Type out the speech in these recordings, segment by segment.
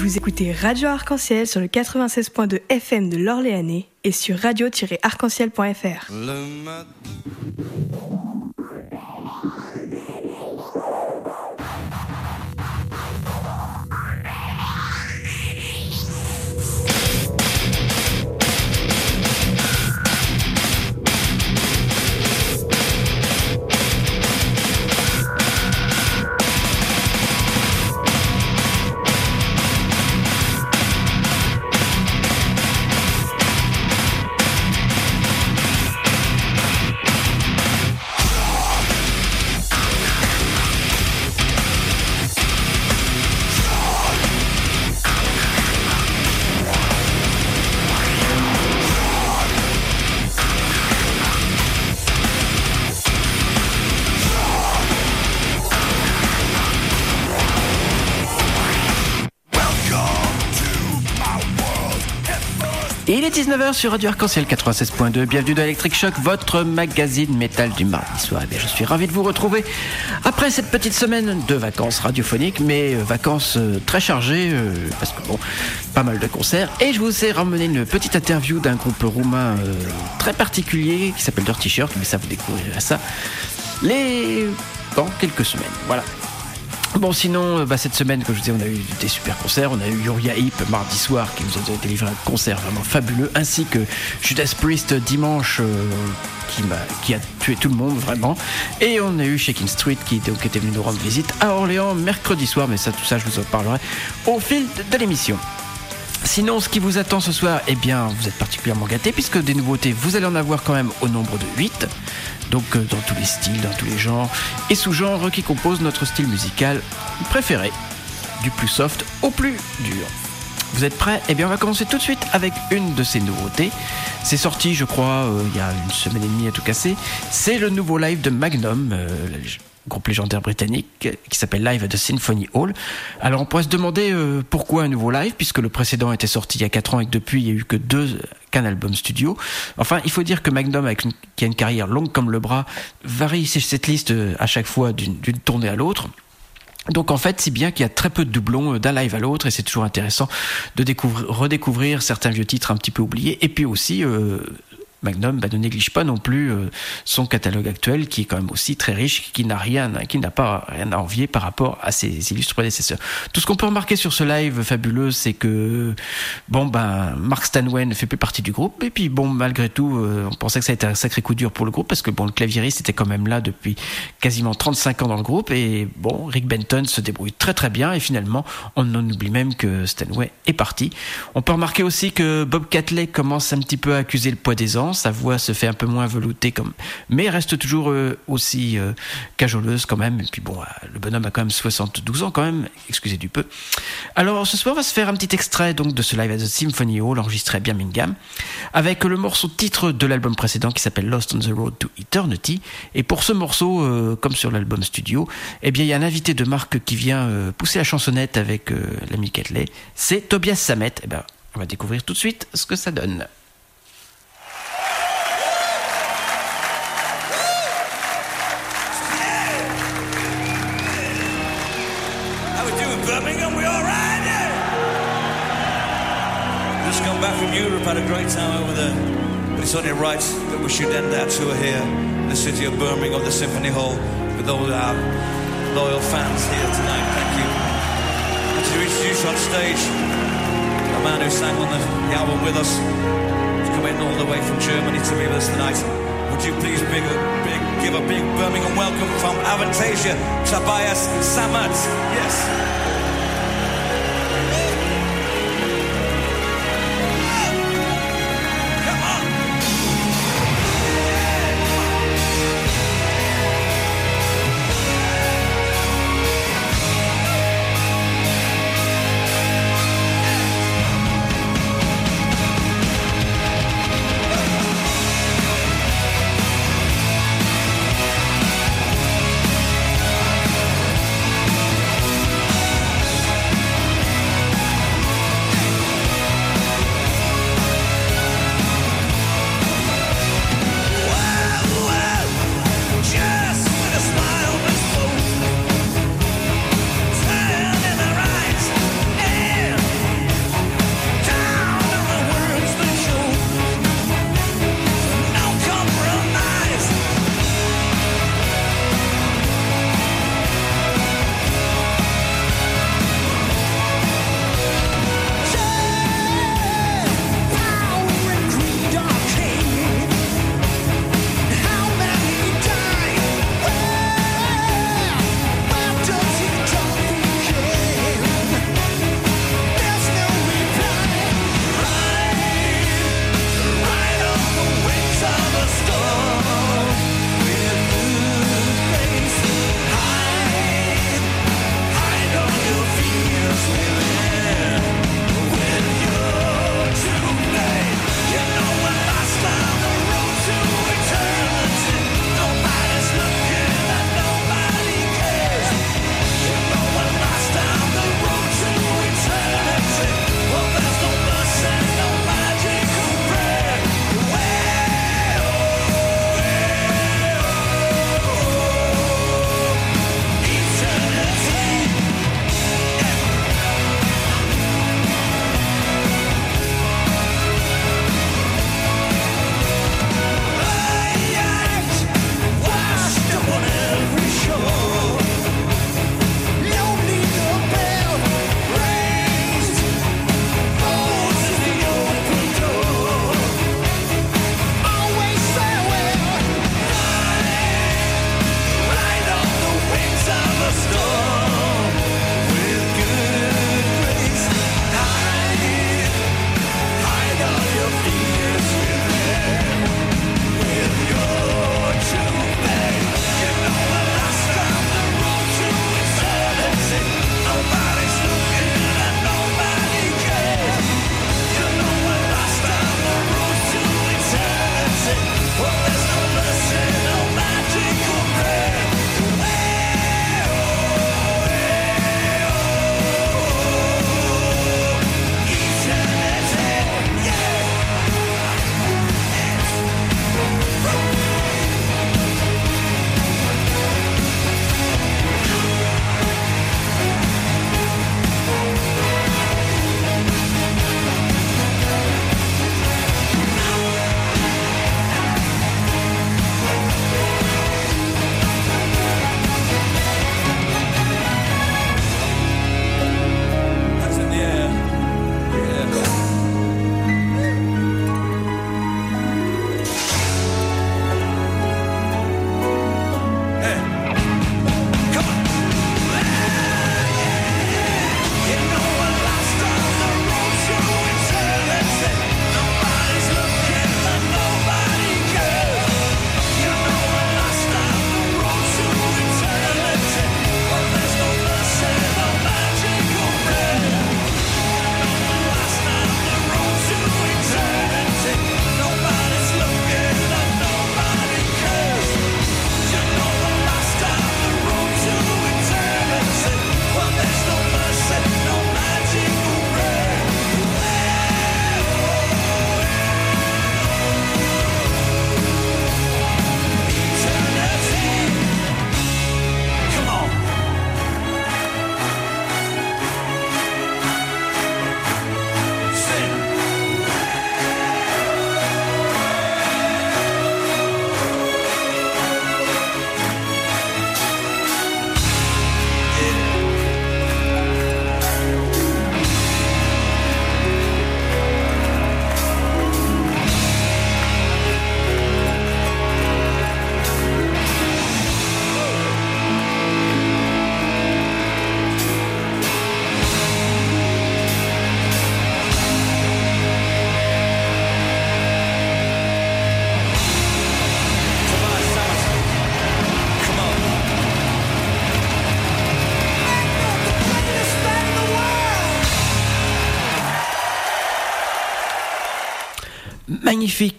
Vous écoutez Radio Arc-en-Ciel sur le 96.2 FM de l'Orléanais et sur radio-arc-en-ciel.fr. Il est 19h sur Radio Arc-en-Ciel 96.2. Bienvenue dans Electric Shock, votre magazine métal du mardi soir. Eh je suis ravi de vous retrouver après cette petite semaine de vacances radiophoniques, mais euh, vacances euh, très chargées, euh, parce que bon, pas mal de concerts. Et je vous ai ramené une petite interview d'un groupe roumain très particulier qui s'appelle Dirty Shirt, mais ça vous découvrirez ça les dans quelques semaines. Voilà. Bon, sinon, euh, bah, cette semaine, comme je vous disais, on a eu des super concerts. On a eu Uriah Heep mardi soir qui nous a délivré un concert vraiment fabuleux, ainsi que Judas Priest dimanche. Euh, qui, a, tué tout le monde vraiment. Et on a eu Shaking Street qui, était venu nous rendre visite à Orléans mercredi soir, mais ça, tout ça, je vous en parlerai au fil de l'émission. Sinon, ce qui vous attend ce soir, eh bien, vous êtes particulièrement gâtés puisque des nouveautés, vous allez en avoir quand même au nombre de 8 donc euh, dans tous les styles, dans tous les genres et sous-genres qui composent notre style musical préféré, du plus soft au plus dur. Vous êtes prêts? Eh bien, on va commencer tout de suite avec une de ces nouveautés. C'est sorti, je crois, euh, il y a une semaine et demie à tout casser. C'est le nouveau live de Magnum, euh, groupe légendaire britannique qui s'appelle Live at the Symphony Hall. Alors on pourrait se demander euh, pourquoi un nouveau live puisque le précédent était sorti il y a 4 ans et que depuis il n'y a eu que deux qu'un album studio. Enfin, il faut dire que Magnum, qui a une carrière longue comme le bras, varie cette liste euh, à chaque fois d'une tournée à l'autre. Donc en fait, c'est bien qu'il y a très peu de doublons euh, d'un live à l'autre et c'est toujours intéressant de découvrir, redécouvrir certains vieux titres un petit peu oubliés et puis aussi Magnum ne néglige pas non plus euh, son catalogue actuel qui est quand même aussi très riche, qui n'a rien, qui n'a pas rien à envier par rapport à ses illustres prédécesseurs. Tout ce qu'on peut remarquer sur ce live fabuleux, c'est que bon ben Mark Stanway ne fait plus partie du groupe et puis bon malgré tout, euh, on pensait que ça a été un sacré coup dur pour le groupe parce que bon le claviériste était quand même là depuis quasiment 35 ans dans le groupe et bon Rick Benton se débrouille très très bien et finalement on en oublie même que Stanway est parti. On peut remarquer aussi que Bob Catley commence un petit peu à accuser le poids des ans sa voix se fait un peu moins veloutée, comme... mais reste toujours euh, aussi euh, cajoleuse quand même. Et puis bon, euh, le bonhomme a quand même 72 ans quand même, excusez du peu. Alors ce soir, on va se faire un petit extrait donc de ce live at the Symphony Hall enregistré à Birmingham, avec le morceau titre de l'album précédent qui s'appelle Lost on the Road to Eternity. Et pour ce morceau, comme sur l'album studio, eh bien il y a un invité de marque qui vient pousser la chansonnette avec l'ami Ketley. C'est Tobias Samet. Eh ben, on va découvrir tout de suite ce que ça donne. Had a great time over there. But it's only right that we should end our tour here in the city of Birmingham, the Symphony Hall, with all our loyal fans here tonight. Thank you. And to introduce on stage a man who sang on the, the album with us, He's coming all the way from Germany to be with us tonight. Would you please big, big, give a big Birmingham welcome from Avantasia, Tobias Samat. Yes.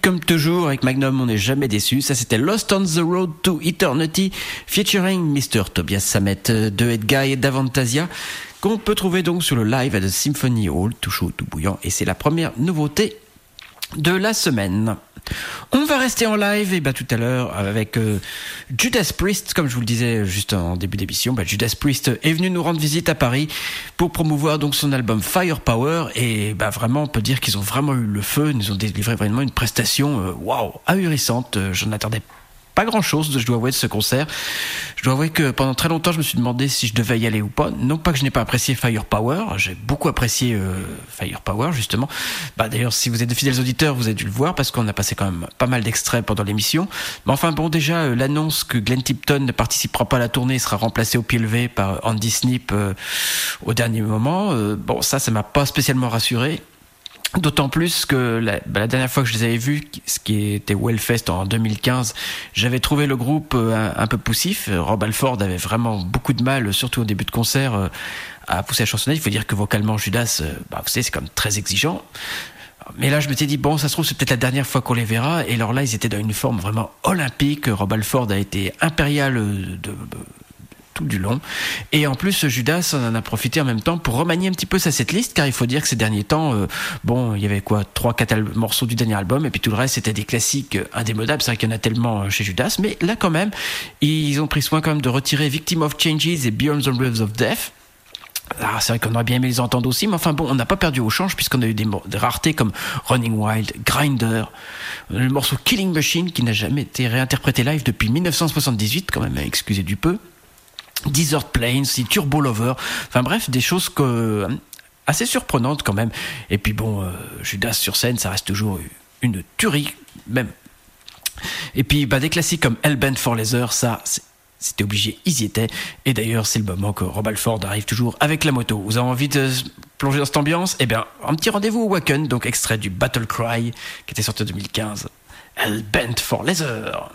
Comme toujours avec Magnum, on n'est jamais déçu. Ça c'était Lost on the Road to Eternity featuring Mr. Tobias Samet de Edguy et d'Avantasia qu'on peut trouver donc sur le live à The Symphony Hall, tout chaud, tout bouillant et c'est la première nouveauté de la semaine. On va rester en live et bah, tout à l'heure avec euh, Judas Priest, comme je vous le disais juste en début d'émission, bah, Judas Priest est venu nous rendre visite à Paris pour promouvoir donc son album Firepower et bah, vraiment on peut dire qu'ils ont vraiment eu le feu, ils nous ont délivré vraiment une prestation euh, waouh ahurissante. Euh, j'en attendais pas grand chose, je dois avouer, de ce concert. Je dois avouer que pendant très longtemps, je me suis demandé si je devais y aller ou pas. Non pas que je n'ai pas apprécié Firepower, j'ai beaucoup apprécié euh, Firepower, justement. Bah, D'ailleurs, si vous êtes de fidèles auditeurs, vous avez dû le voir, parce qu'on a passé quand même pas mal d'extraits pendant l'émission. Mais enfin, bon, déjà, euh, l'annonce que Glenn Tipton ne participera pas à la tournée sera remplacé au pied levé par Andy Snip euh, au dernier moment. Bon, ça, ça m'a pas spécialement rassuré. D'autant plus que la, bah, la, dernière fois que je les avais vus, ce qui était Wellfest en 2015, j'avais trouvé le groupe euh, un, peu poussif. Rob Alford avait vraiment beaucoup de mal, surtout au début de concert, euh, à pousser la chansonnette. Il faut dire que vocalement, Judas, euh, bah, vous savez, c'est même très exigeant. Mais là, je m'étais dit, bon, ça se trouve, c'est peut-être la dernière fois qu'on les verra. Et alors là, ils étaient dans une forme vraiment olympique. Rob Alford a été impérial de, de tout du long. Et en plus, Judas en a profité en même temps pour remanier un petit peu sa setlist, car il faut dire que ces derniers temps, euh, bon, il y avait quoi, trois, quatre morceaux du dernier album, et puis tout le reste c'était des classiques indémodables. C'est vrai qu'il y en a tellement chez Judas, mais là quand même, ils ont pris soin quand même de retirer Victim of Changes et Beyond the Waves of Death. Ah, c'est vrai qu'on aurait bien aimé les entendre aussi, mais enfin bon, on n'a pas perdu au change puisqu'on a eu des, des, raretés comme Running Wild, Grinder, le morceau Killing Machine qui n'a jamais été réinterprété live depuis 1978, quand même, excusez du peu. Desert Plains, Turbo Lover, enfin bref, des choses assez surprenantes quand même. Et puis bon, euh, Judas sur scène, ça reste toujours une tuerie, même. Et puis bah, des classiques comme Hellbent for Leather, ça, c'était obligé, ils y étaient. Et d'ailleurs, c'est le moment que Rob Alford arrive toujours avec la moto. Vous avez envie de plonger dans cette ambiance? Eh bien, un petit rendez-vous au Wacken, donc extrait du Battle Cry, qui était sorti en 2015. Hellbent for Leather.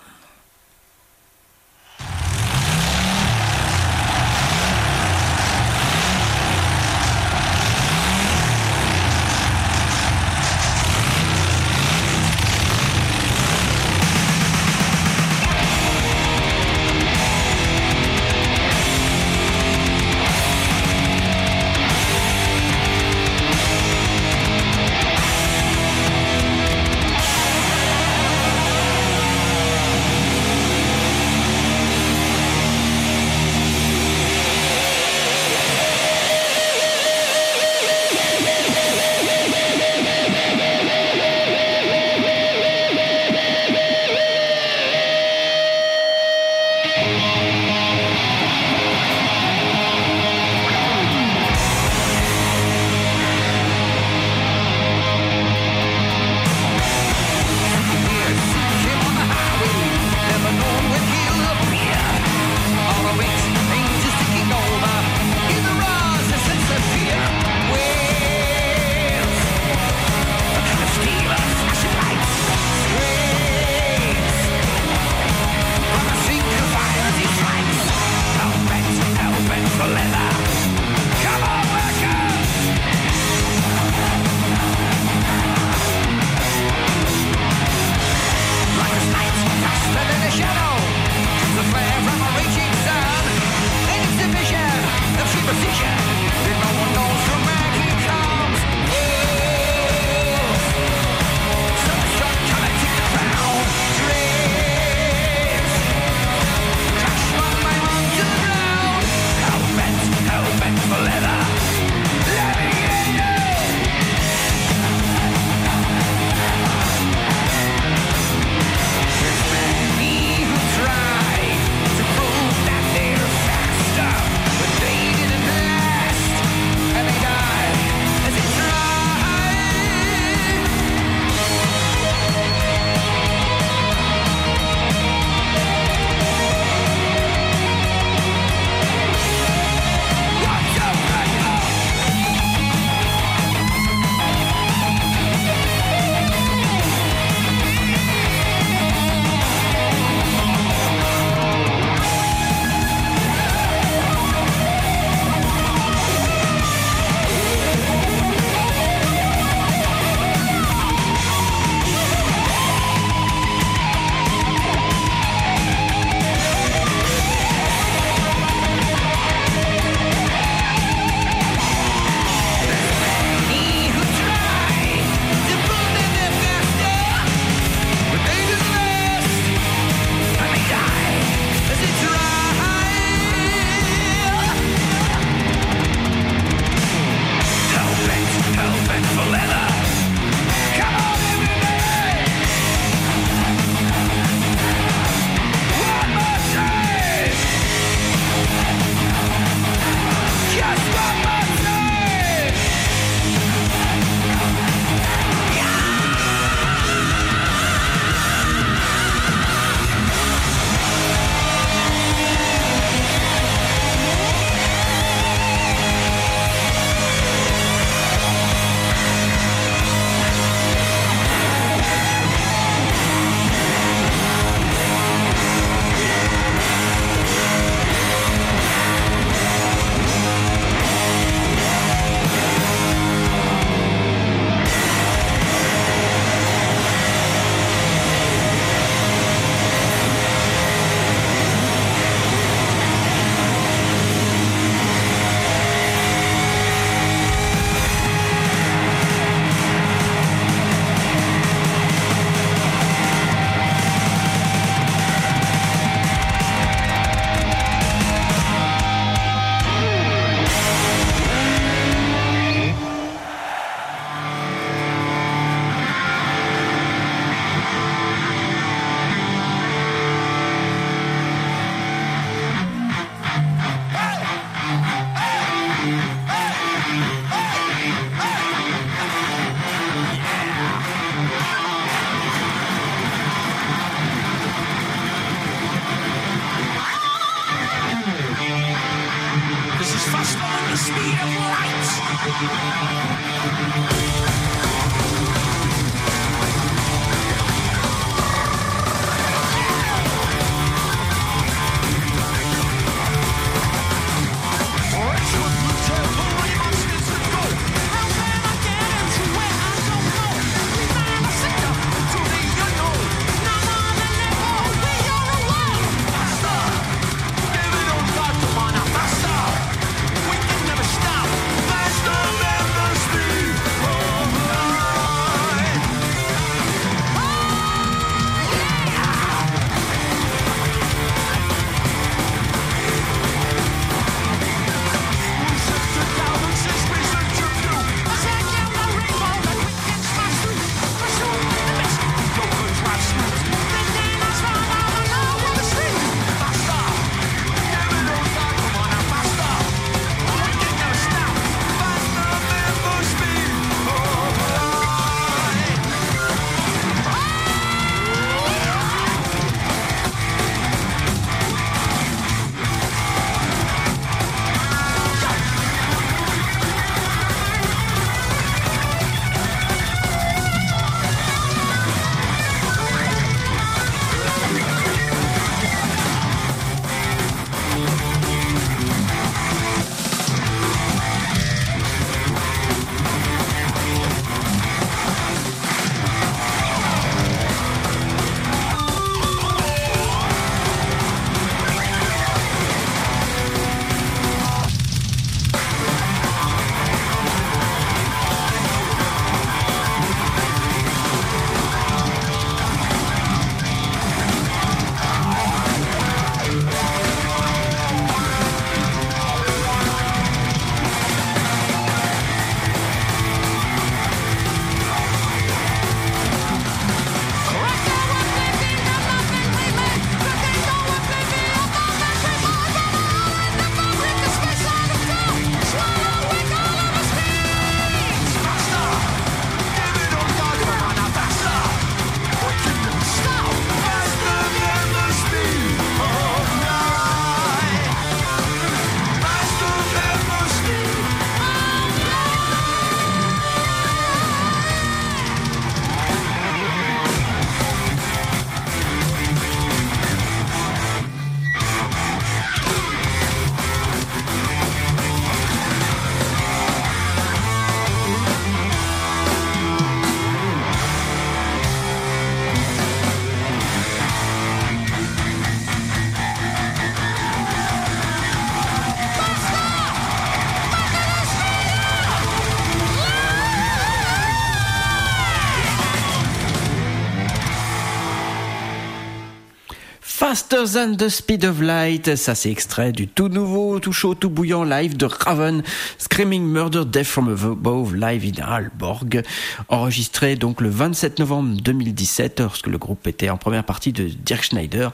Faster Than the Speed of Light. Ça, c'est extrait du tout nouveau, tout chaud, tout bouillant live de Raven, Screaming Murder Death from Above, live in Aalborg. Enregistré donc le 27 novembre 2017, lorsque le groupe était en première partie de Dirk Schneider.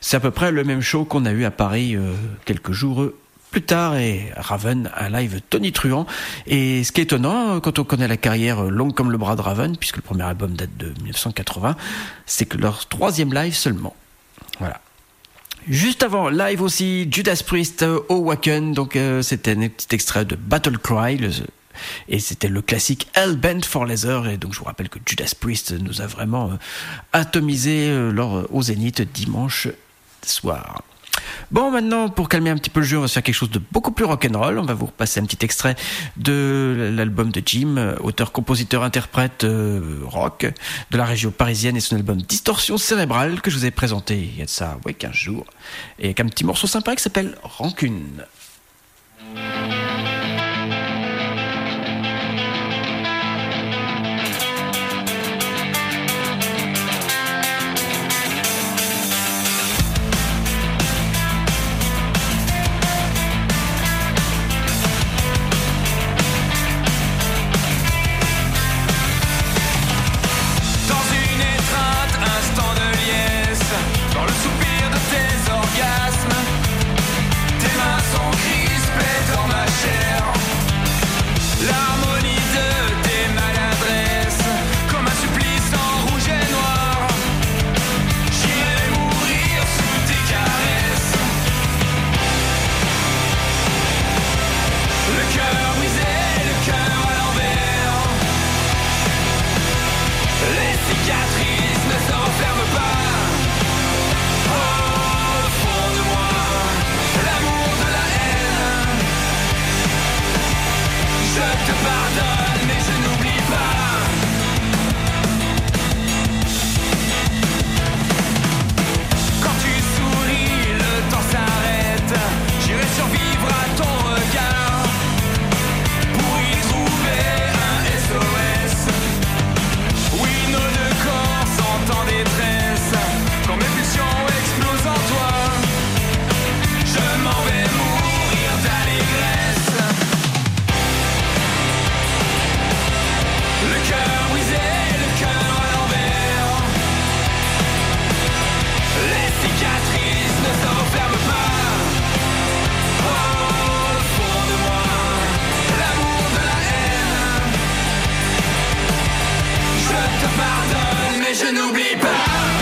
C'est à peu près le même show qu'on a eu à Paris euh, quelques jours plus tard et Raven un live Tony Truant et ce qui est étonnant euh, quand on connaît la carrière euh, longue comme le bras de Raven puisque le premier album date de 1980 c'est que leur troisième live seulement Juste avant, live aussi, Judas Priest au Wacken, donc c'était un petit extrait de Battle Cry, et c'était le classique Hell Bent for Leather, et donc je vous rappelle que Judas Priest nous a vraiment atomisé lors, au Zénith dimanche soir. Bon, maintenant, pour calmer un petit peu le jeu, on va faire quelque chose de beaucoup plus rock'n'roll. On va vous repasser un petit extrait de l'album de Jim, auteur, compositeur, interprète euh, rock de la région parisienne et son album Distorsion cérébrale que je vous ai présenté il y a de ça, ouais, 15 jours. Et avec un petit morceau sympa qui s'appelle Rancune. Feuilles, cette entaille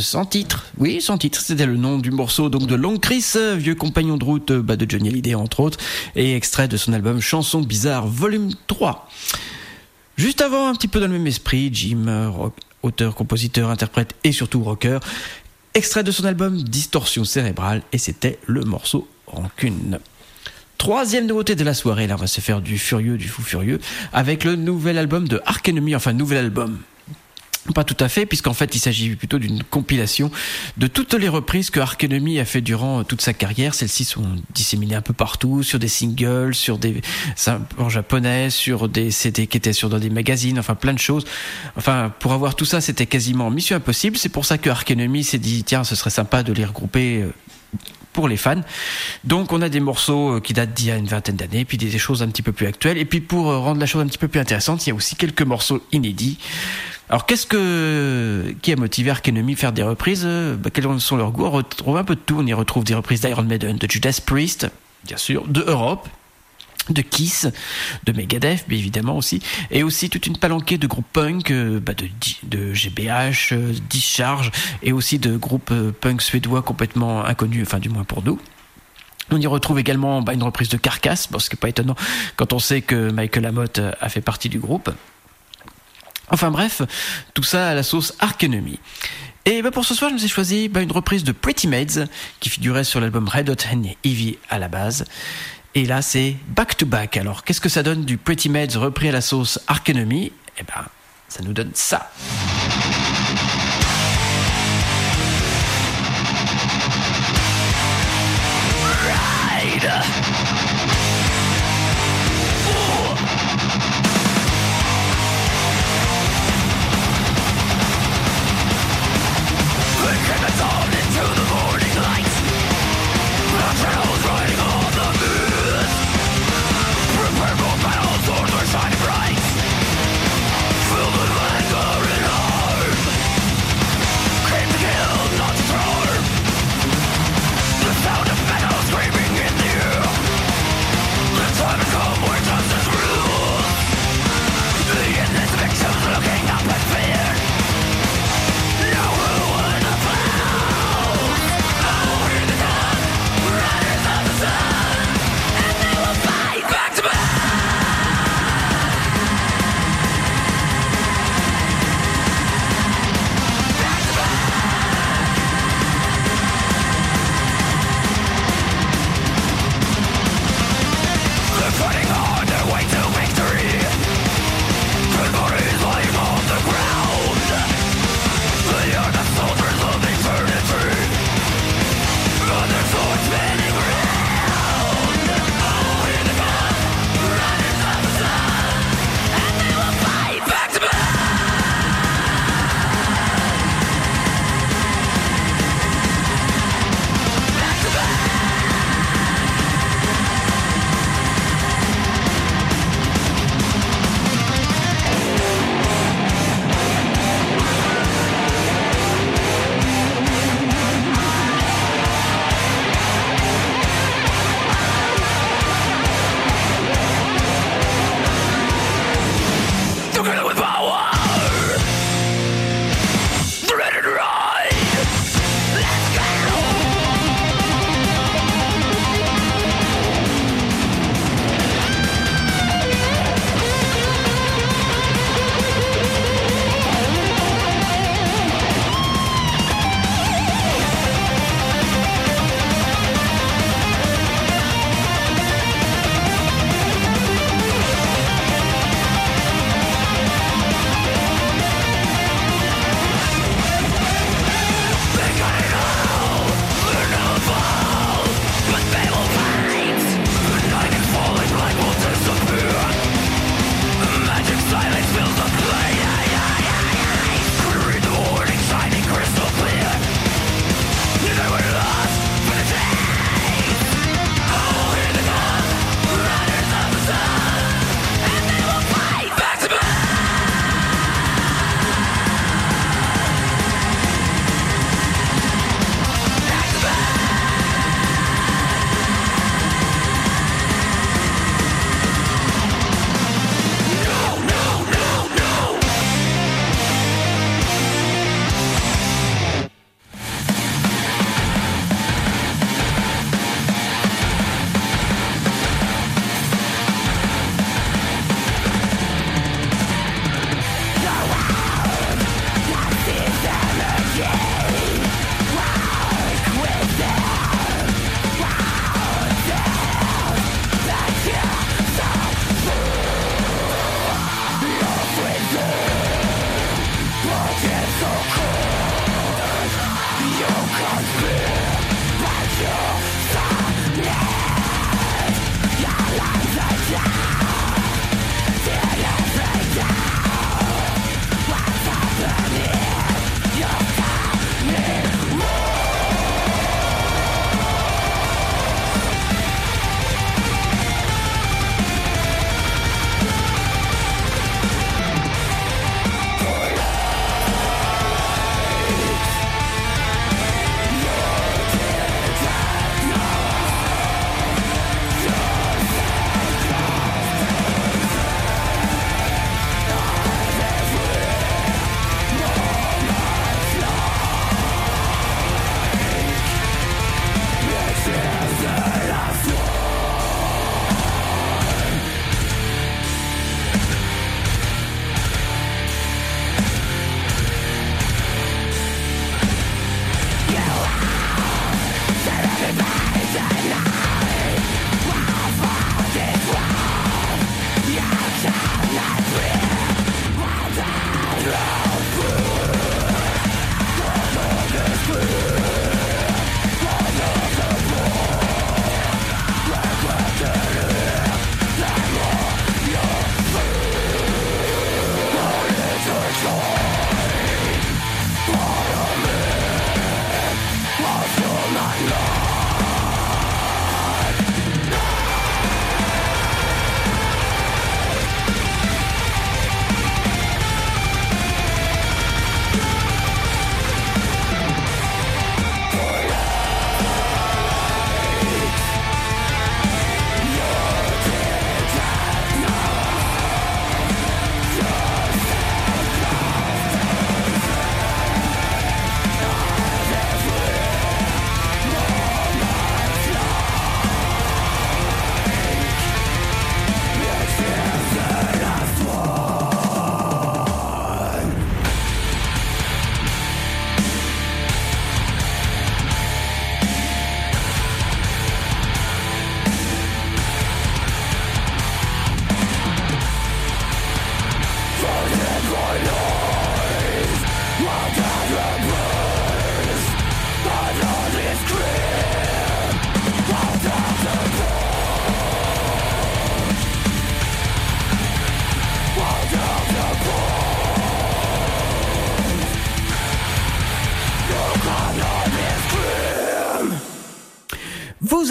sans titre. Oui, sans titre, c'était le nom du morceau donc de Long Chris, vieux compagnon de route bah, de Johnny Hallyday entre autres, et extrait de son album Chansons bizarres volume 3. Juste avant, un petit peu dans le même esprit, Jim, rock- auteur, compositeur, interprète et surtout rocker, extrait de son album Distorsion cérébrale, et c'était le morceau Rancune. Troisième nouveauté de la soirée, là on va se faire du furieux, du fou furieux, avec le nouvel album de Ark Enemy, enfin nouvel album. Pas tout à fait, puisqu'en fait il s'agit plutôt d'une compilation de toutes les reprises que Ark Enemy a fait durant toute sa carrière. Celles-ci sont disséminées un peu partout, sur des singles, sur des en japonais, sur des CD qui étaient sur dans des magazines, enfin plein de choses. Enfin, pour avoir tout ça, c'était quasiment mission impossible. C'est pour ça que Ark Enemy s'est dit tiens, ce serait sympa de les regrouper. euh, pour les fans. Donc on a des morceaux euh, qui datent d'il y a une vingtaine d'années, puis des choses un petit peu plus actuelles. Et puis pour euh, rendre la chose un petit peu plus intéressante, il y a aussi quelques morceaux inédits. Alors qu'est-ce que qui a motivé Ark Enemy à faire des reprises Euh, bah, Quels sont leurs goûts? On retrouve un peu de tout. On y retrouve des reprises d'Iron Maiden, de Judas Priest, bien sûr, de Europe, de Kiss, de Megadeth, bien évidemment aussi, et aussi toute une palanquée de groupes punk, euh, bah, de, GBH, euh, Discharge, et aussi de groupes punk suédois complètement inconnus, enfin du moins pour nous. On y retrouve également bah, une reprise de Carcass, bon, ce qui n'est pas étonnant quand on sait que Michael Amott a fait partie du groupe. Enfin bref, tout ça à la sauce Ark Enemy. Et bah pour ce soir, je me suis choisi bah, une reprise de Pretty Maids qui figurait sur l'album Red Hot and Heavy à la base. Et là, c'est Back to Back. Alors, qu'est-ce que ça donne du Pretty Maids repris à la sauce Ark Enemy Eh ben, ça nous donne ça.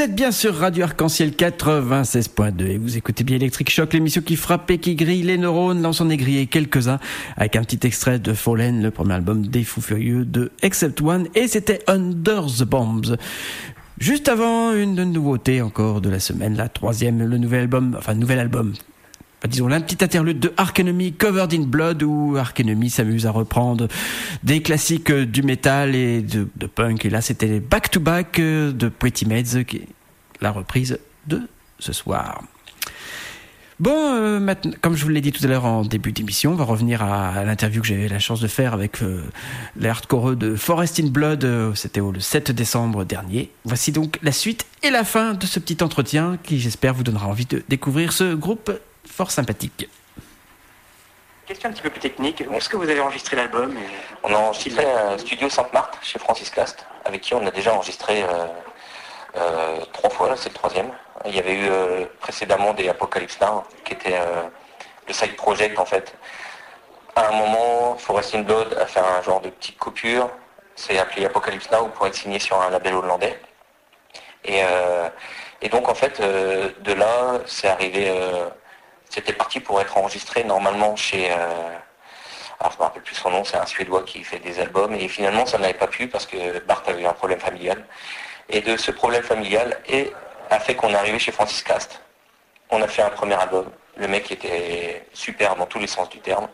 Êtes bien sur Radio Arc-en-Ciel 96.2 et vous écoutez bien Electric Shock, l'émission qui frappe et qui grille les neurones. S'en est grillé quelques-uns avec un petit extrait de Fallen, le premier album des Fous Furieux de Except One et c'était Under the Bombs. Juste avant, une nouveauté encore de la semaine, la troisième, le nouvel album, enfin, nouvel album disons, un petit interlude de Ark Enemy Covered in Blood où Ark Enemy s'amuse à reprendre des classiques euh, du métal et de, punk. Et là, c'était Back to Back euh, de Pretty Maids, qui est la reprise de ce soir. Bon, euh, comme je vous l'ai dit tout à l'heure en début d'émission, on va revenir à, l'interview que j'avais la chance de faire avec les hardcore de Forest in Blood. C'était le 7 décembre dernier. Voici donc la suite et la fin de ce petit entretien qui, j'espère, vous donnera envie de découvrir ce groupe fort sympathique. Question un petit peu plus technique, où est-ce que vous avez enregistré l'album On a enregistré un Studio Sainte-Marthe chez Francis Cast, avec qui on a déjà enregistré euh, euh, trois fois, là c'est le troisième. Il y avait eu euh, précédemment des Apocalypse Now, qui était le side project en fait. À un moment, Forest in Blood a fait un genre de petite coupure, c'est appelé Apocalypse Now pour être signé sur un label hollandais. Et, et donc en fait, de là, c'est arrivé c'était parti pour être enregistré normalement chez... Euh, alors je ne me rappelle plus son nom, c'est un Suédois qui fait des albums. Et finalement, ça n'avait pas pu parce que Bart avait eu un problème familial. Et de ce problème familial et, a fait qu'on est arrivé chez Francis Cast. On a fait un premier album. Le mec était super dans tous les sens du terme,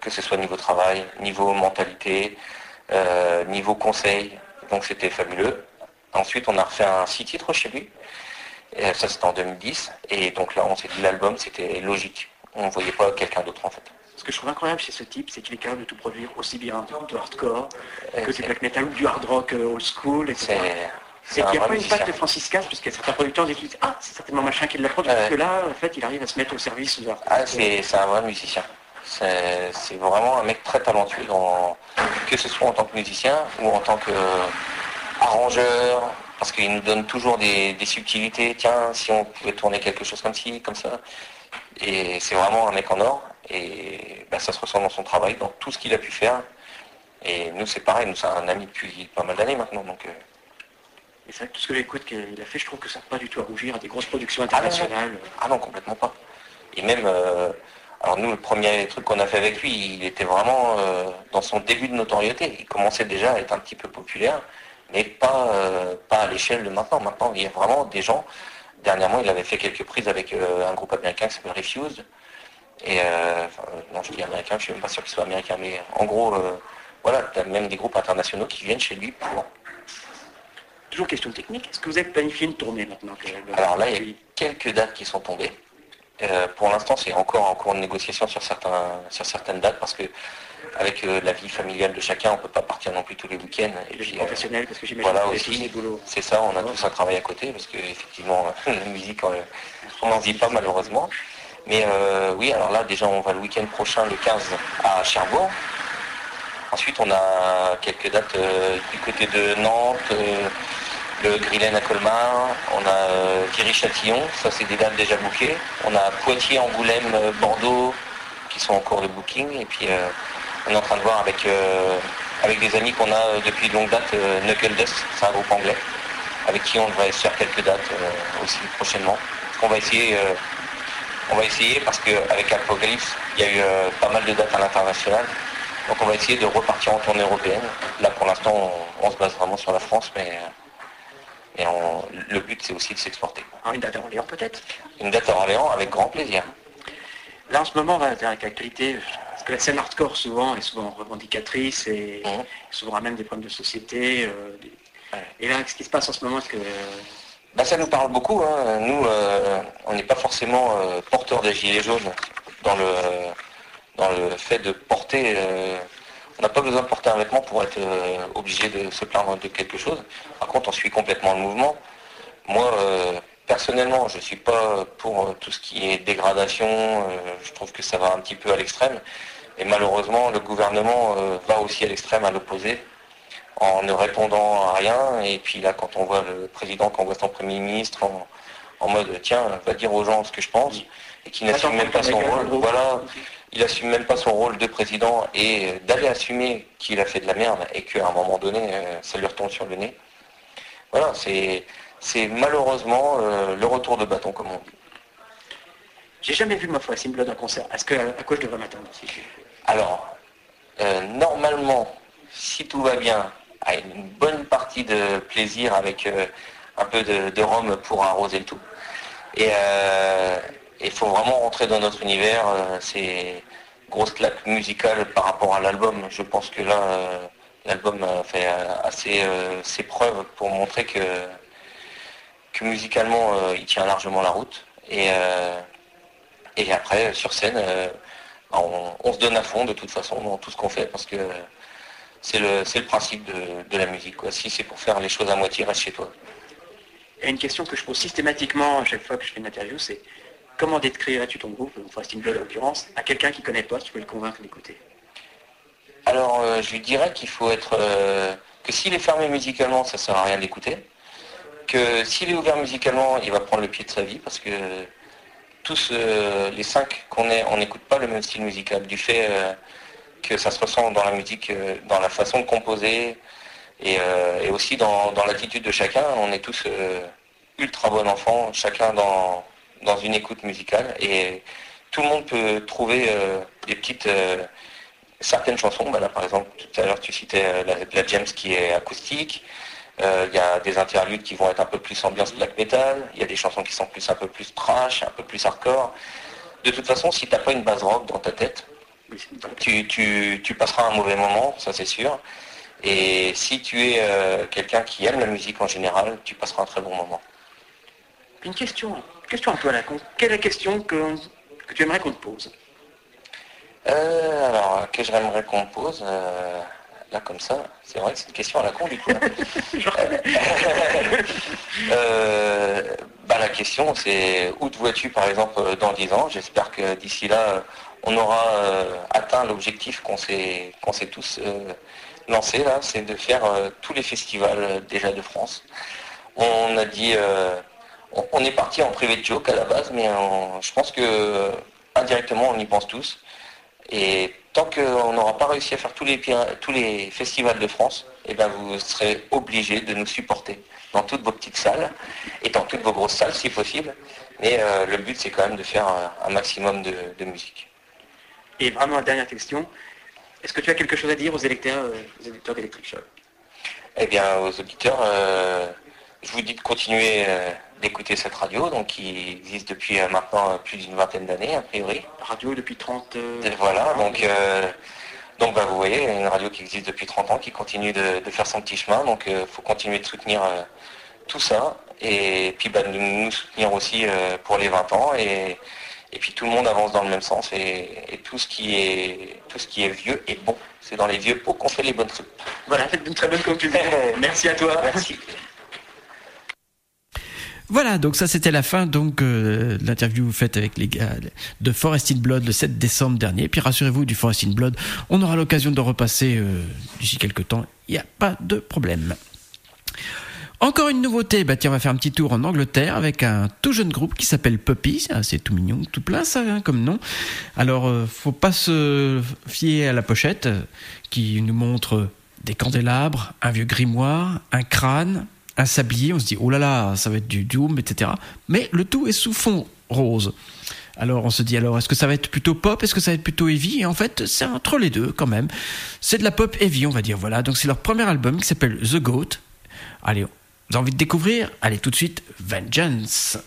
que ce soit niveau travail, niveau mentalité, euh, niveau conseil. Donc c'était fabuleux. Ensuite, on a refait un six titres chez lui. Et ça, c'était en 2010. Et donc là, on s'est dit l'album, c'était logique. On ne voyait pas quelqu'un d'autre, en fait. Ce que je trouve incroyable chez ce type, c'est qu'il est capable de tout produire aussi bien du hardcore que du black metal ou du hard rock euh, old school, etc. C'est qu'il n'y a pas une patte de Francis y a certains producteurs disent Ah, c'est certainement machin qui l'a produit, parce que là, en fait, il arrive à se mettre au service de Ah, c'est un vrai musicien. C'est vraiment un mec très talentueux, dans, que ce soit en tant que musicien ou en tant qu'arrangeur, parce qu'il nous donne toujours des, subtilités. Tiens, si on pouvait tourner quelque chose comme ci, comme ça. Et c'est vraiment un mec en or. Et bah, ça se ressent dans son travail, dans tout ce qu'il a pu faire. Et nous, c'est pareil. Nous, c'est un ami depuis pas mal d'années maintenant. Donc, euh. Et c'est vrai que tout ce que j'écoute qu'il a fait, je trouve que ça n'a pas du tout à rougir à des grosses productions internationales. Ah non, complètement pas. Et même, euh, alors nous, le premier truc qu'on a fait avec lui, il était vraiment euh, dans son début de notoriété. Il commençait déjà à être un petit peu populaire mais pas, euh, pas à l'échelle de maintenant. Maintenant, il y a vraiment des gens. Dernièrement, il avait fait quelques prises avec euh, un groupe américain qui s'appelle Refused. Et euh, non, je dis américain, je ne suis même pas sûr qu'il soit américain, mais en gros, voilà, tu as même des groupes internationaux qui viennent chez lui pour. Toujours question technique, est-ce que vous avez planifié une tournée maintenant Alors là, il y a quelques dates qui sont tombées. pour l'instant, c'est encore en cours de négociation sur, certains, sur certaines dates parce que avec euh, la vie familiale de chacun, on ne peut pas partir non plus tous les week-ends. Et puis, professionnel, parce que voilà aussi, c'est ça, on a tous un travail à côté, parce qu'effectivement, la musique, on n'en vit pas malheureusement. Mais euh, oui, alors là, déjà, on va le week-end prochain, le 15, à Cherbourg. Ensuite, on a quelques dates euh, du côté de Nantes, le Grillen à Colmar, on a Viry-Châtillon, ça c'est des dates déjà bookées. On a Poitiers, Angoulême, Bordeaux, qui sont en cours de booking. Et puis, on est en train de voir avec, euh, avec des amis qu'on a euh, depuis de longue date, euh, Knuckle c'est un groupe anglais, avec qui on devrait faire quelques dates aussi prochainement. On va essayer, on va essayer parce qu'avec Apocalypse, il y a eu pas mal de dates à l'international. Donc on va essayer de repartir en tournée européenne. Là pour l'instant on, se base vraiment sur la France, mais le but c'est aussi de s'exporter. une date à Orléans peut-être? Une date à Orléans avec grand plaisir. Là en ce moment, avec l'actualité, la scène hardcore souvent est souvent revendicatrice et souvent ramène des problèmes de société. Euh, et là, ce qui se passe en ce moment, est-ce que bah, ça nous parle beaucoup. Hein. Nous, euh, on n'est pas forcément euh, porteurs des gilets jaunes dans le, dans le fait de porter. on n'a pas besoin de porter un vêtement pour être obligé de se plaindre de quelque chose. Par contre, on suit complètement le mouvement. Moi, personnellement, je ne suis pas pour tout ce qui est dégradation. je trouve que ça va un petit peu à l'extrême. Et malheureusement, le gouvernement euh, va aussi à l'extrême, à l'opposé, en ne répondant à rien. Et puis là, quand on voit le président, quand on voit son Premier ministre en, mode tiens, va dire aux gens ce que je pense, et qui n'assume même pas son rôle, voilà, il assume même pas son rôle de président et d'aller assumer qu'il a fait de la merde et qu'à un moment donné, euh, ça lui retombe sur le nez. voilà, c'est malheureusement le retour de bâton, comme on dit. J'ai jamais vu ma foi Blood en concert. Est-ce que, à quoi je devrais m'attendre Alors, normalement, si tout va bien, à une bonne partie de plaisir avec un peu de, rhum pour arroser le tout. Et il faut vraiment rentrer dans notre univers. c'est grosse claque musicale par rapport à l'album. Je pense que là, euh, l'album fait assez euh, ses preuves pour montrer que, que musicalement, euh, il tient largement la route. Et, et après, sur scène, on, se donne à fond de toute façon dans tout ce qu'on fait parce que c'est le, le, principe de, la musique. Quoi. Si c'est pour faire les choses à moitié, reste chez toi. Et une question que je pose systématiquement à chaque fois que je fais une interview, c'est Comment décrirais-tu ton groupe, Fasting Blood en l'occurrence, à quelqu'un qui ne connaît pas, tu peux le convaincre d'écouter? Alors, euh, je lui dirais qu'il faut être... Euh, que s'il est fermé musicalement, ça ne sert à rien d'écouter. Que s'il est ouvert musicalement, il va prendre le pied de sa vie, parce que tous euh, les cinq qu'on est, on n'écoute pas le même style musical, du fait que ça se ressent dans la musique, dans la façon de composer, et, aussi dans, l'attitude de chacun. On est tous ultra bon enfants, chacun dans dans une écoute musicale et tout le monde peut trouver euh, des petites euh, certaines chansons. Bah, là, par exemple, tout à l'heure, tu citais euh, la, James qui est acoustique. Il y a des interludes qui vont être un peu plus ambiance black metal. Il y a des chansons qui sont plus un peu plus trash, un peu plus hardcore. De toute façon, si tu n'as pas une base rock dans ta tête, tu, tu, passeras un mauvais moment, ça c'est sûr. Et si tu es quelqu'un qui aime la musique en général, tu passeras un très bon moment. Une question Question à toi, la con. Quelle est la question que, tu aimerais qu'on te pose? Euh, Alors, que j'aimerais qu'on te pose euh, Là, comme ça, c'est vrai que c'est une question à la con, du coup. euh, bah, la question, c'est où te vois-tu, par exemple, dans 10 ans? J'espère que d'ici là, on aura euh, atteint l'objectif qu'on s'est qu'on s'est tous lancé, là, c'est de faire tous les festivals déjà de France. On a dit on, est parti en privé de joke à la base, mais je pense que indirectement on y pense tous. Et tant qu'on n'aura pas réussi à faire tous les, tous les festivals de France, eh ben vous serez obligés de nous supporter dans toutes vos petites salles et dans toutes vos grosses salles si possible. Mais euh, le but c'est quand même de faire un, maximum de, musique. Et vraiment, la dernière question. Est-ce que tu as quelque chose à dire aux électeurs, euh, aux électeurs d'Electric Eh bien, aux auditeurs, euh, je vous dis de continuer d'écouter cette radio, donc qui existe depuis euh, maintenant plus d'une vingtaine d'années, a priori. Radio depuis 30 euh, Voilà, donc, euh, donc bah, vous voyez, une radio qui existe depuis 30 ans, qui continue de, faire son petit chemin, donc il faut continuer de soutenir tout ça, et puis bah, de nous soutenir aussi pour les 20 ans, et, et puis tout le monde avance dans le même sens, et, tout, ce qui est, tout ce qui est vieux est bon. C'est dans les vieux pots qu'on fait les bonnes soupes. Voilà, faites une très bonne conclusion. Merci à toi. Merci. Voilà, donc ça c'était la fin donc euh, de l'interview faite avec les gars de Forest in Blood le 7 décembre dernier. Puis rassurez-vous, du Forest in Blood, on aura l'occasion de repasser euh, d'ici quelques temps. Il n'y a pas de problème. Encore une nouveauté, bah tiens, on va faire un petit tour en Angleterre avec un tout jeune groupe qui s'appelle Puppy. C'est tout mignon, tout plein ça hein, comme nom. Alors, euh, faut pas se fier à la pochette qui nous montre des candélabres, un vieux grimoire, un crâne, un sablier, on se dit oh là là, ça va être du doom, etc. Mais le tout est sous fond rose. Alors on se dit alors est-ce que ça va être plutôt pop, est-ce que ça va être plutôt heavy? Et en fait c'est entre les deux quand même. C'est de la pop heavy on va dire. Voilà donc c'est leur premier album qui s'appelle The Goat. Allez, vous avez envie de découvrir? Allez tout de suite Vengeance.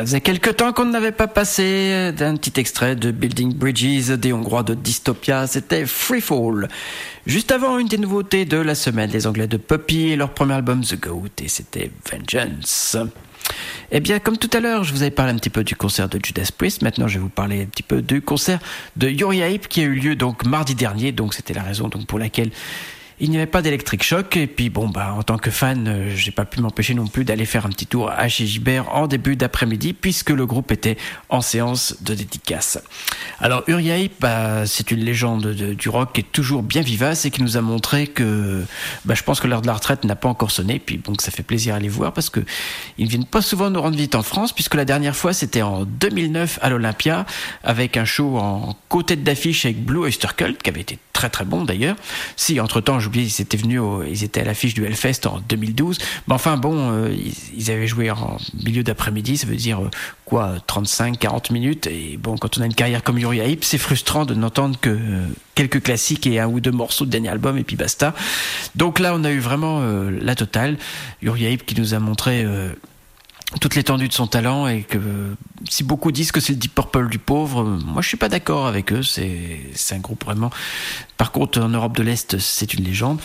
Ça faisait quelque temps qu'on n'avait pas passé d'un petit extrait de Building Bridges des Hongrois de Dystopia, c'était Free Fall. Juste avant, une des nouveautés de la semaine, les Anglais de Puppy et leur premier album The Goat, et c'était Vengeance. Eh bien, comme tout à l'heure, je vous avais parlé un petit peu du concert de Judas Priest. Maintenant, je vais vous parler un petit peu du concert de Uriah Heep qui a eu lieu donc mardi dernier. Donc, c'était la raison donc pour laquelle il n'y avait pas d'électrique choc et puis bon bah en tant que fan, euh, j'ai pas pu m'empêcher non plus d'aller faire un petit tour à chez Gibert en début d'après-midi puisque le groupe était en séance de dédicace. Alors Heep, bah, c'est une légende de- du rock qui est toujours bien vivace et qui nous a montré que bah, je pense que l'heure de la retraite n'a pas encore sonné puis donc ça fait plaisir à les voir parce que ils ne viennent pas souvent nous rendre visite en France puisque la dernière fois c'était en 2009 à l'Olympia avec un show en côté d'affiche avec Blue Oyster Cult qui avait été très très bon d'ailleurs. Si entre temps j'oublie ils étaient venus ils étaient à l'affiche du Hellfest en 2012. Mais enfin bon euh, ils, avaient joué en milieu d'après-midi, ça veut dire euh, quoi 35 40 minutes et bon quand on a une carrière comme Uriah Heep, c'est frustrant de n'entendre que euh, quelques classiques et un ou deux morceaux de dernier album et puis basta. Donc là on a eu vraiment la totale. Uriah Heep qui nous a montré toute l'étendue de son talent et que si beaucoup disent que c'est le Deep Purple du pauvre, moi je suis pas d'accord avec eux. C'est un groupe vraiment. Par contre, en Europe de l'Est, c'est une légende.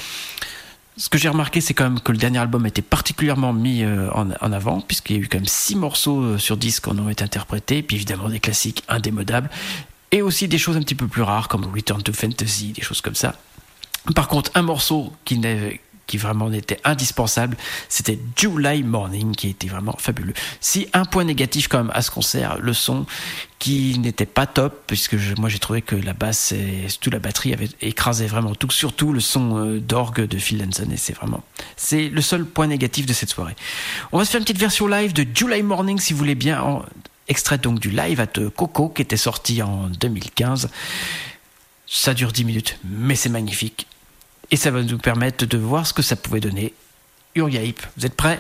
Ce que j'ai remarqué, c'est quand même que le dernier album a été particulièrement mis euh, en, avant, puisqu'il y a eu quand même six morceaux euh, sur dix qui en ont été interprétés, puis évidemment des classiques indémodables, et aussi des choses un petit peu plus rares comme Return to Fantasy, des choses comme ça. Par contre, un morceau qui, n'avait- qui vraiment était indispensable, c'était July Morning, qui était vraiment fabuleux. Si un point négatif quand même à ce concert, le son qui n'était pas top, puisque moi j'ai trouvé que la basse et surtout la batterie avait écrasé vraiment tout, surtout le son euh, d'orgue de Phil Hansen, et c'est vraiment, c'est le seul point négatif de cette soirée. On va se faire une petite version live de July Morning, si vous voulez bien, en, extrait donc du live at Coco, qui était sorti en 2015. Ça dure 10 minutes, mais c'est magnifique. Et ça va nous permettre de voir ce que ça pouvait donner. Uriah Heep, vous êtes prêts?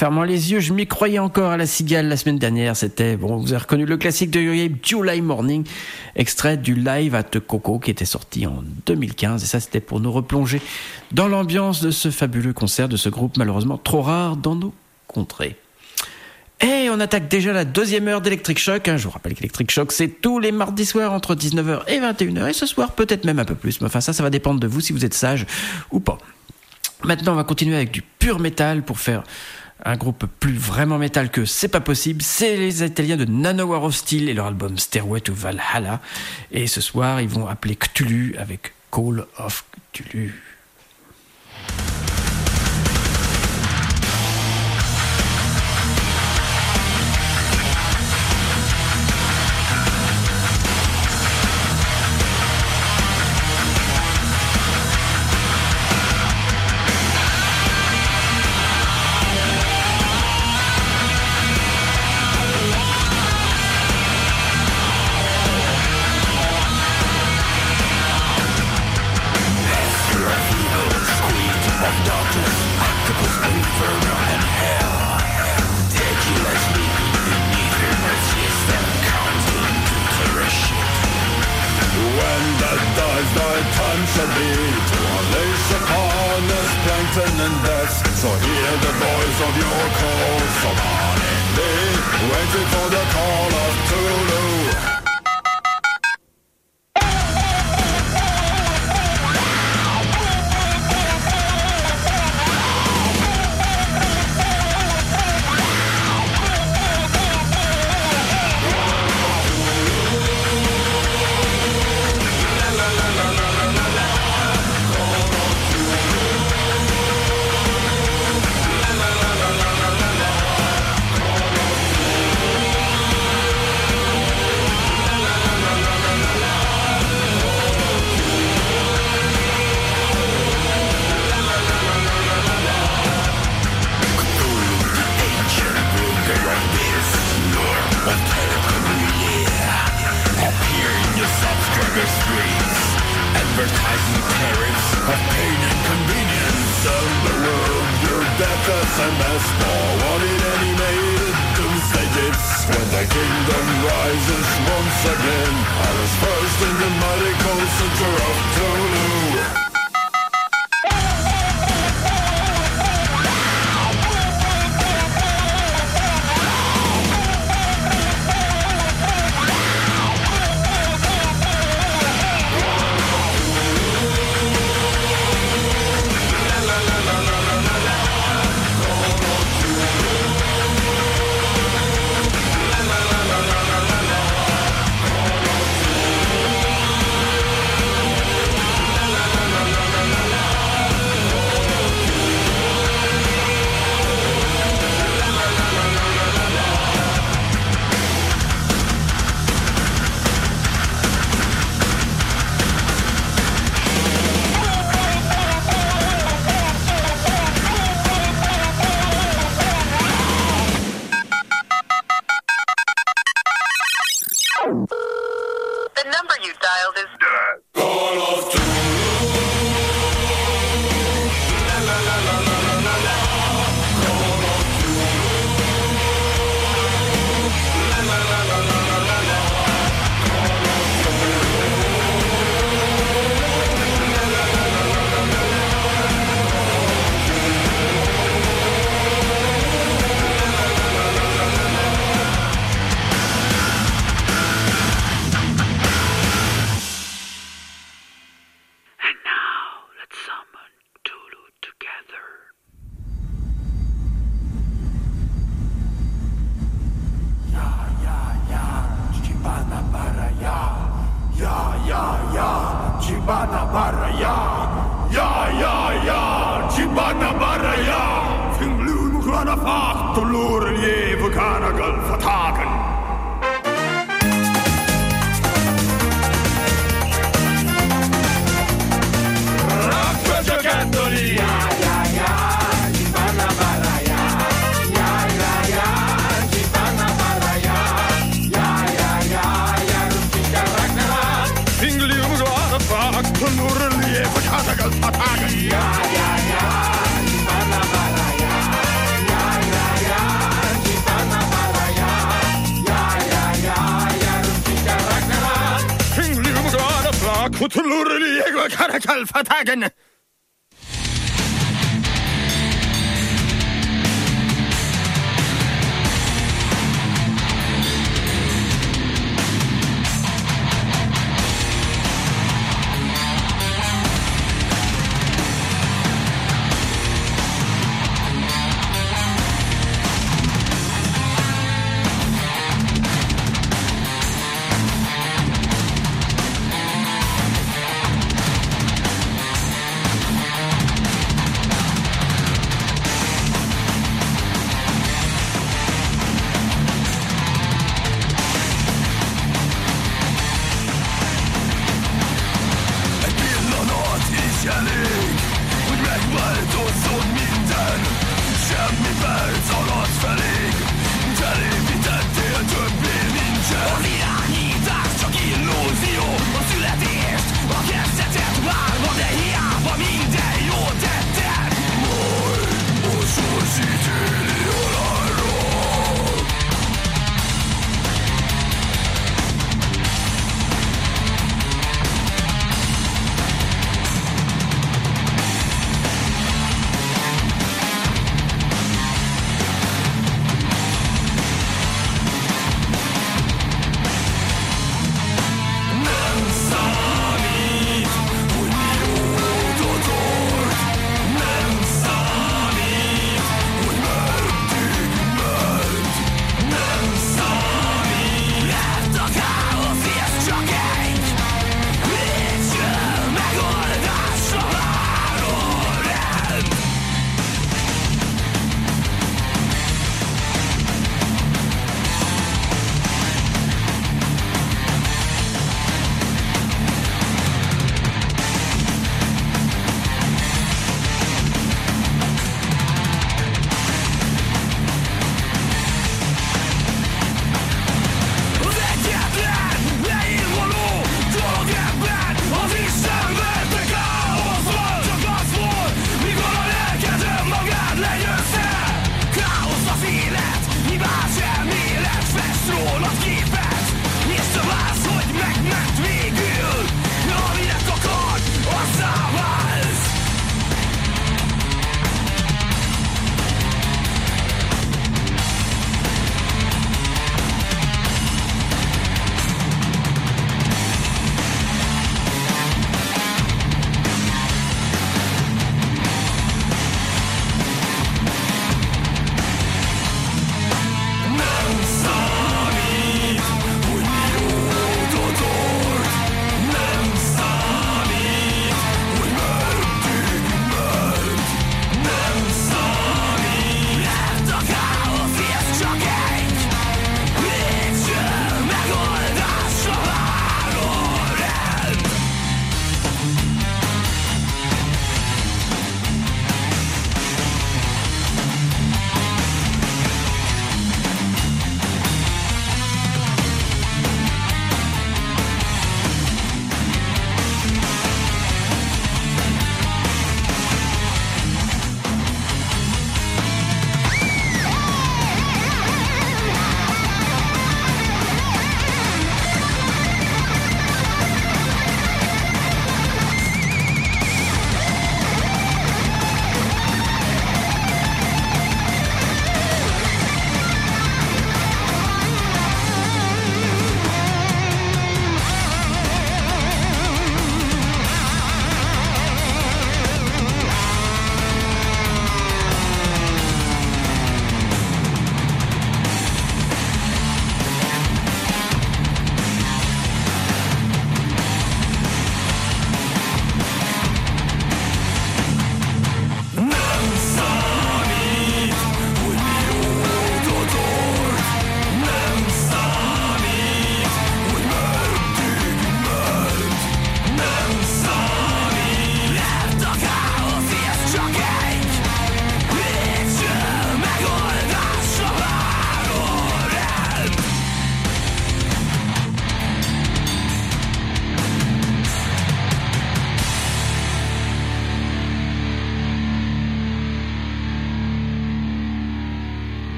Fermant les yeux. Je m'y croyais encore à la cigale la semaine dernière. C'était, bon, vous avez reconnu le classique de Uriel, July Morning, extrait du live at Coco qui était sorti en 2015. Et ça, c'était pour nous replonger dans l'ambiance de ce fabuleux concert de ce groupe malheureusement trop rare dans nos contrées. Et on attaque déjà la deuxième heure d'Electric Shock. hein. Je vous rappelle qu'Electric Shock, c'est tous les mardis soirs entre 19h et 21h. Et ce soir, peut-être même un peu plus. Mais enfin, ça, ça va dépendre de vous si vous êtes sage ou pas. Maintenant, on va continuer avec du pur métal pour faire un groupe plus vraiment métal que c'est pas possible. C'est les Italiens de Nanowar of Steel et leur album Stairway to Valhalla. Et ce soir, ils vont appeler Cthulhu avec Call of Cthulhu.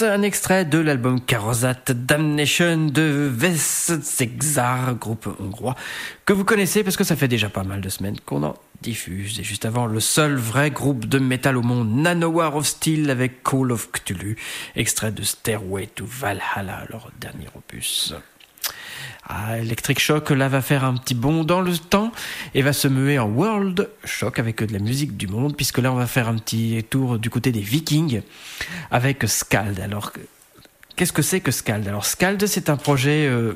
Un extrait de l'album Karozat Damnation de Veszegzár, groupe hongrois, que vous connaissez parce que ça fait déjà pas mal de semaines qu'on en diffuse. Et juste avant, le seul vrai groupe de métal au monde, Nanowar of Steel avec Call of Cthulhu, extrait de Stairway to Valhalla, leur dernier opus. Ah, Electric Shock, là, va faire un petit bond dans le temps et va se muer en World Shock avec de la musique du monde, puisque là, on va faire un petit tour du côté des Vikings avec Skald. Alors, qu'est-ce que c'est que Skald Alors, Skald, c'est un projet euh,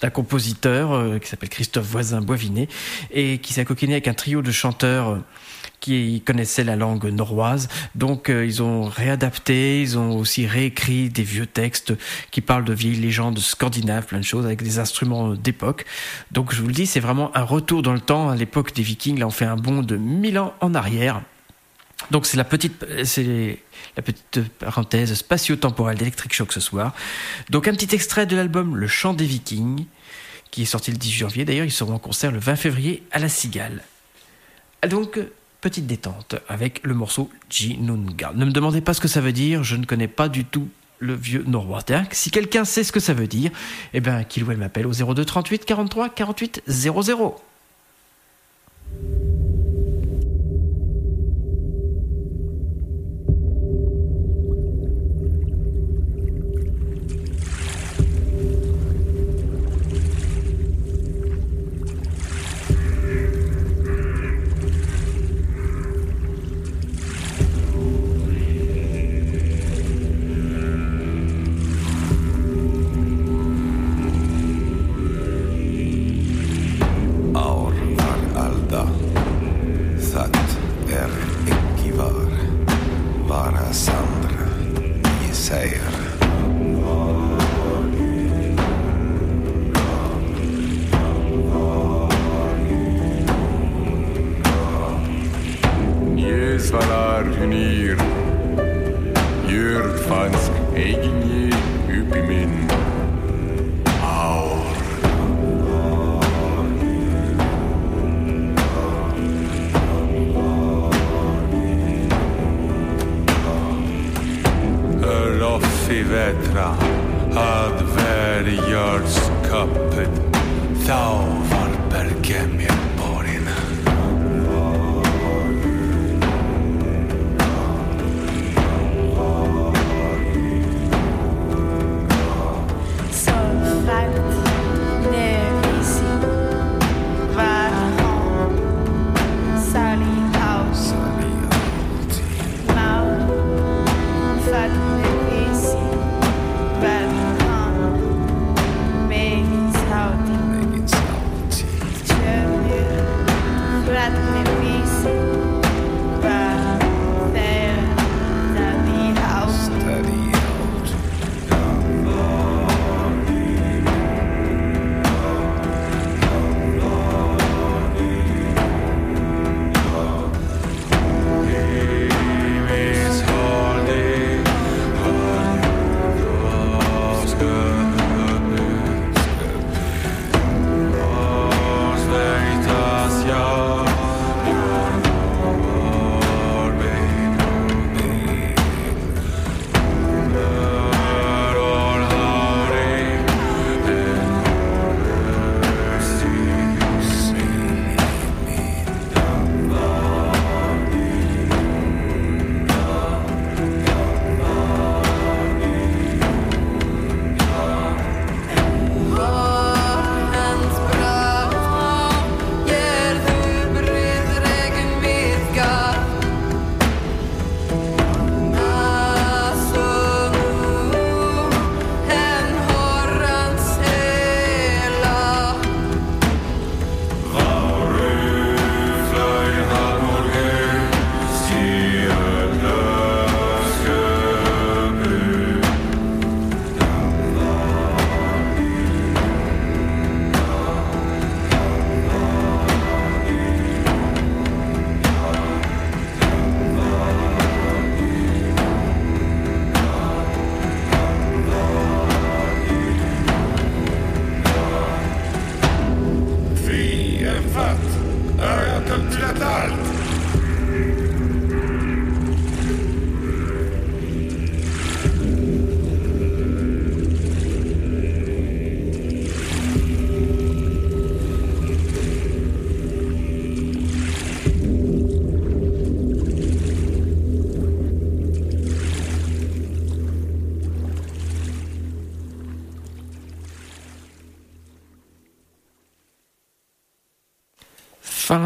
d'un compositeur euh, qui s'appelle Christophe Voisin Boivinet et qui s'est coquiné avec un trio de chanteurs. Qui connaissaient la langue norroise. Donc euh, ils ont réadapté, ils ont aussi réécrit des vieux textes qui parlent de vieilles légendes scandinaves, plein de choses avec des instruments d'époque. Donc je vous le dis, c'est vraiment un retour dans le temps à l'époque des Vikings. Là, on fait un bond de 1000 ans en arrière. Donc c'est la petite, c'est la petite parenthèse spatio-temporelle d'Electric Shock ce soir. Donc un petit extrait de l'album Le Chant des Vikings, qui est sorti le 10 janvier. D'ailleurs, ils seront en concert le 20 février à la Cigale. Donc petite détente avec le morceau Jinunga. Ne me demandez pas ce que ça veut dire, je ne connais pas du tout le vieux norrois. Si quelqu'un sait ce que ça veut dire, eh ben qu'il ou elle m'appelle au 02 38 43 48 00.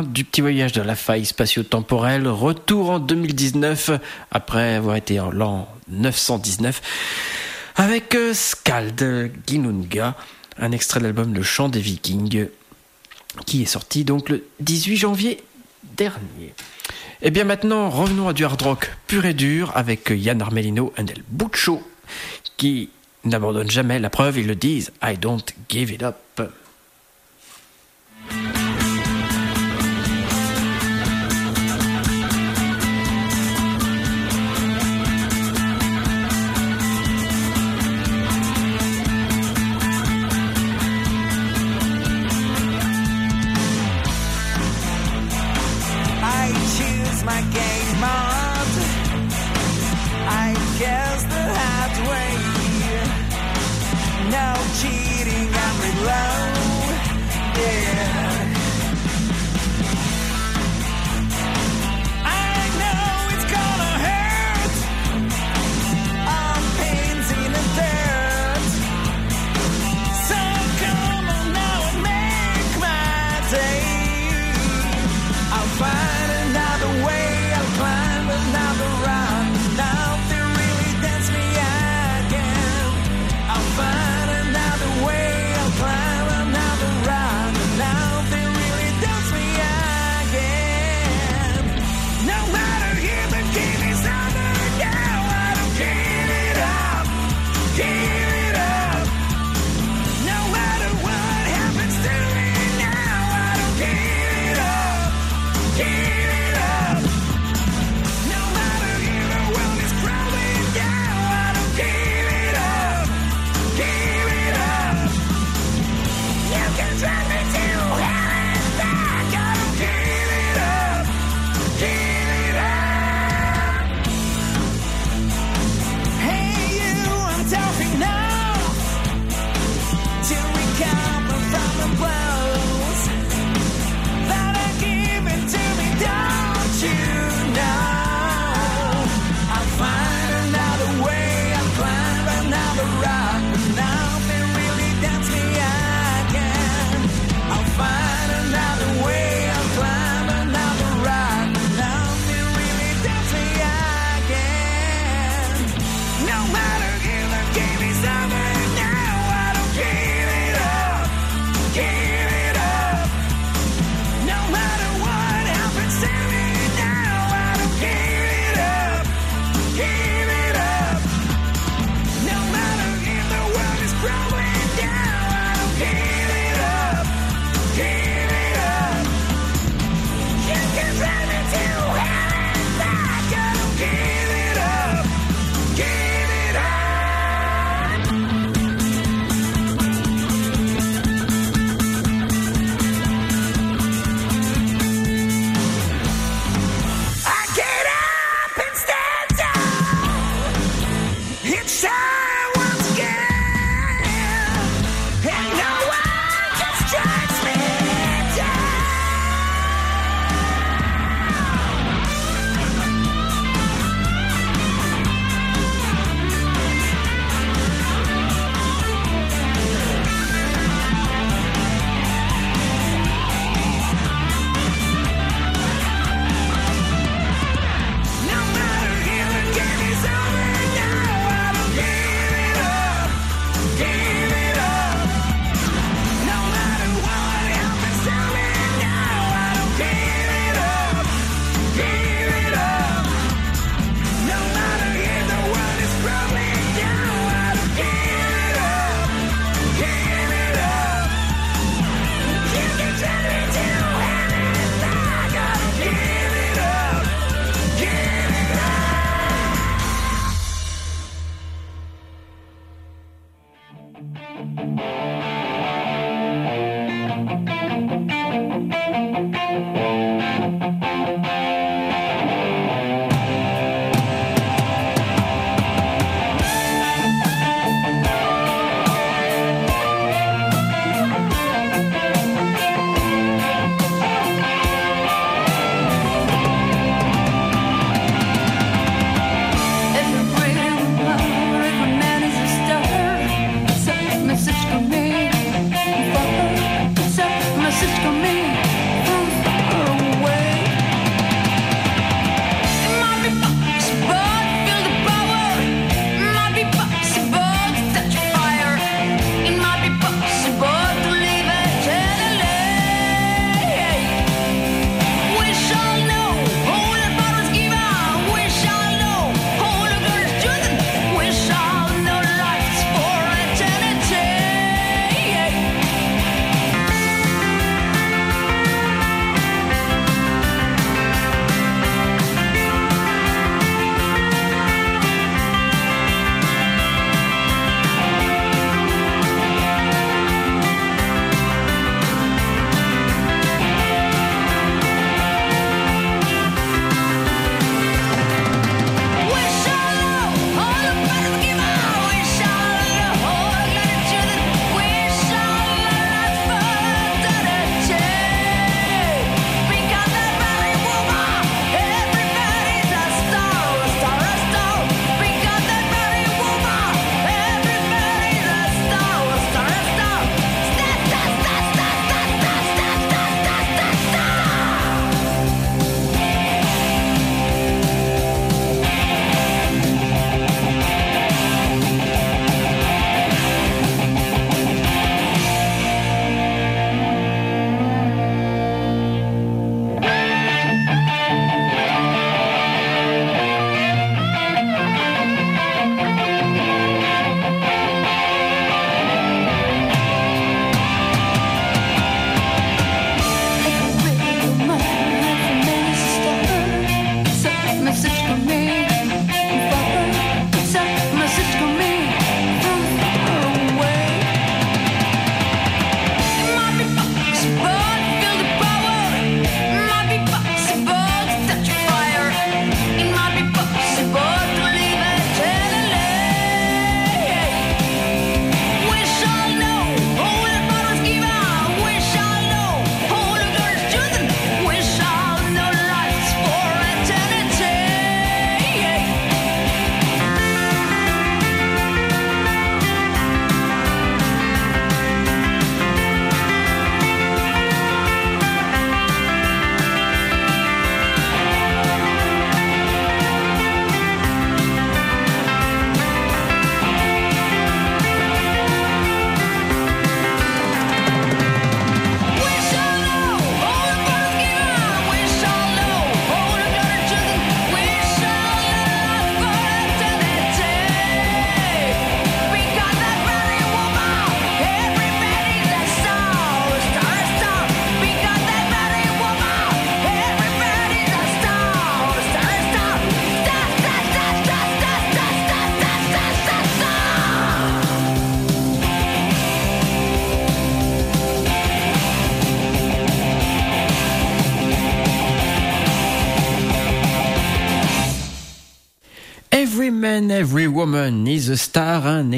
Du petit voyage de la faille spatio-temporelle. Retour en 2019, après avoir été en l'an 919, avec euh, Skald Ginunga, un extrait de l'album Le Chant des Vikings, qui est sorti donc le 18 janvier dernier. Et bien maintenant, revenons à du hard rock pur et dur avec Yann Armelino et El Buccio, qui n'abandonnent jamais la preuve, ils le disent, I don't give it up.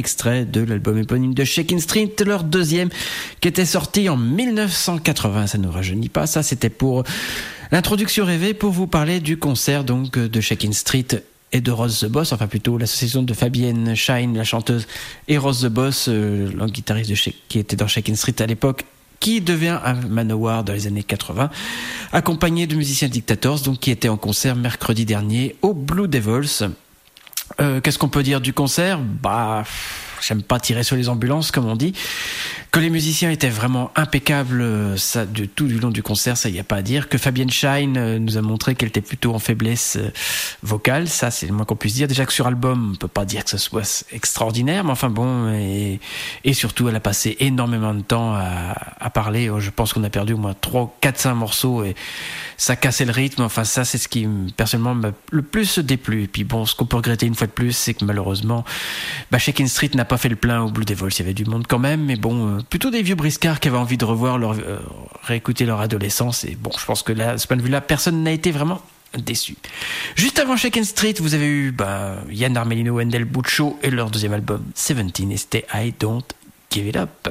Extrait de l'album éponyme de Shaking Street, leur deuxième, qui était sorti en 1980. Ça ne rajeunit pas, ça c'était pour l'introduction rêvée pour vous parler du concert donc de Shaking Street et de Rose the Boss, enfin plutôt l'association de Fabienne Shine, la chanteuse, et Rose the Boss, euh, le guitariste de qui était dans Shaking Street à l'époque, qui devient un Manowar dans les années 80, accompagné de musiciens dictators, donc qui était en concert mercredi dernier au Blue Devils. Euh, Qu'est-ce qu'on peut dire du concert? Bah, j'aime pas tirer sur les ambulances, comme on dit. Que les musiciens étaient vraiment impeccables, euh, ça, de tout du long du concert, ça y a pas à dire. Que Fabienne Shine euh, nous a montré qu'elle était plutôt en faiblesse euh, vocale, ça c'est le moins qu'on puisse dire. Déjà que sur album, on peut pas dire que ce soit extraordinaire, mais enfin bon, et, et surtout elle a passé énormément de temps à, à parler. Je pense qu'on a perdu au moins 3, 4, 5 morceaux et ça cassait le rythme. Enfin ça c'est ce qui personnellement m'a le plus déplu. Et puis bon, ce qu'on peut regretter une fois de plus, c'est que malheureusement, bah, Shaking Street n'a pas fait le plein au Blue Devils. Il y avait du monde quand même, mais bon, euh, plutôt des vieux briscards qui avaient envie de revoir leur, euh, réécouter leur adolescence. Et bon, je pense que là, ce point de vue-là, personne n'a été vraiment déçu. Juste avant Shaken Street, vous avez eu bah, Yann Armelino, Wendell Buccio et leur deuxième album, Seventeen, et c'était I Don't Give It Up.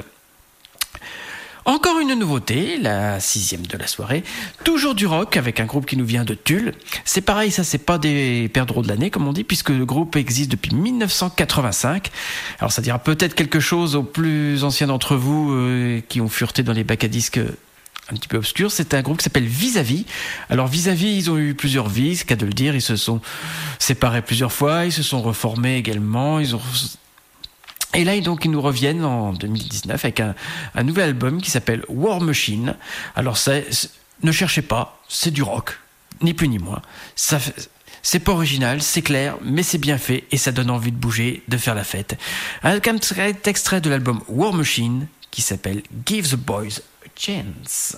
Encore une nouveauté, la sixième de la soirée. Toujours du rock avec un groupe qui nous vient de Tulle. C'est pareil, ça c'est pas des perdreaux de l'année comme on dit, puisque le groupe existe depuis 1985. Alors ça dira peut-être quelque chose aux plus anciens d'entre vous euh, qui ont fureté dans les bacs à disques euh, un petit peu obscurs. C'est un groupe qui s'appelle Vis-à-vis. Alors Vis-à-vis, ils ont eu plusieurs vies, c'est qu'à de le dire. Ils se sont séparés plusieurs fois, ils se sont reformés également. Ils ont et là, donc, ils nous reviennent en 2019 avec un, un nouvel album qui s'appelle War Machine. Alors, ne cherchez pas, c'est du rock, ni plus ni moins. Ça, c'est pas original, c'est clair, mais c'est bien fait et ça donne envie de bouger, de faire la fête. Un extrait de l'album War Machine qui s'appelle Give the Boys a Chance.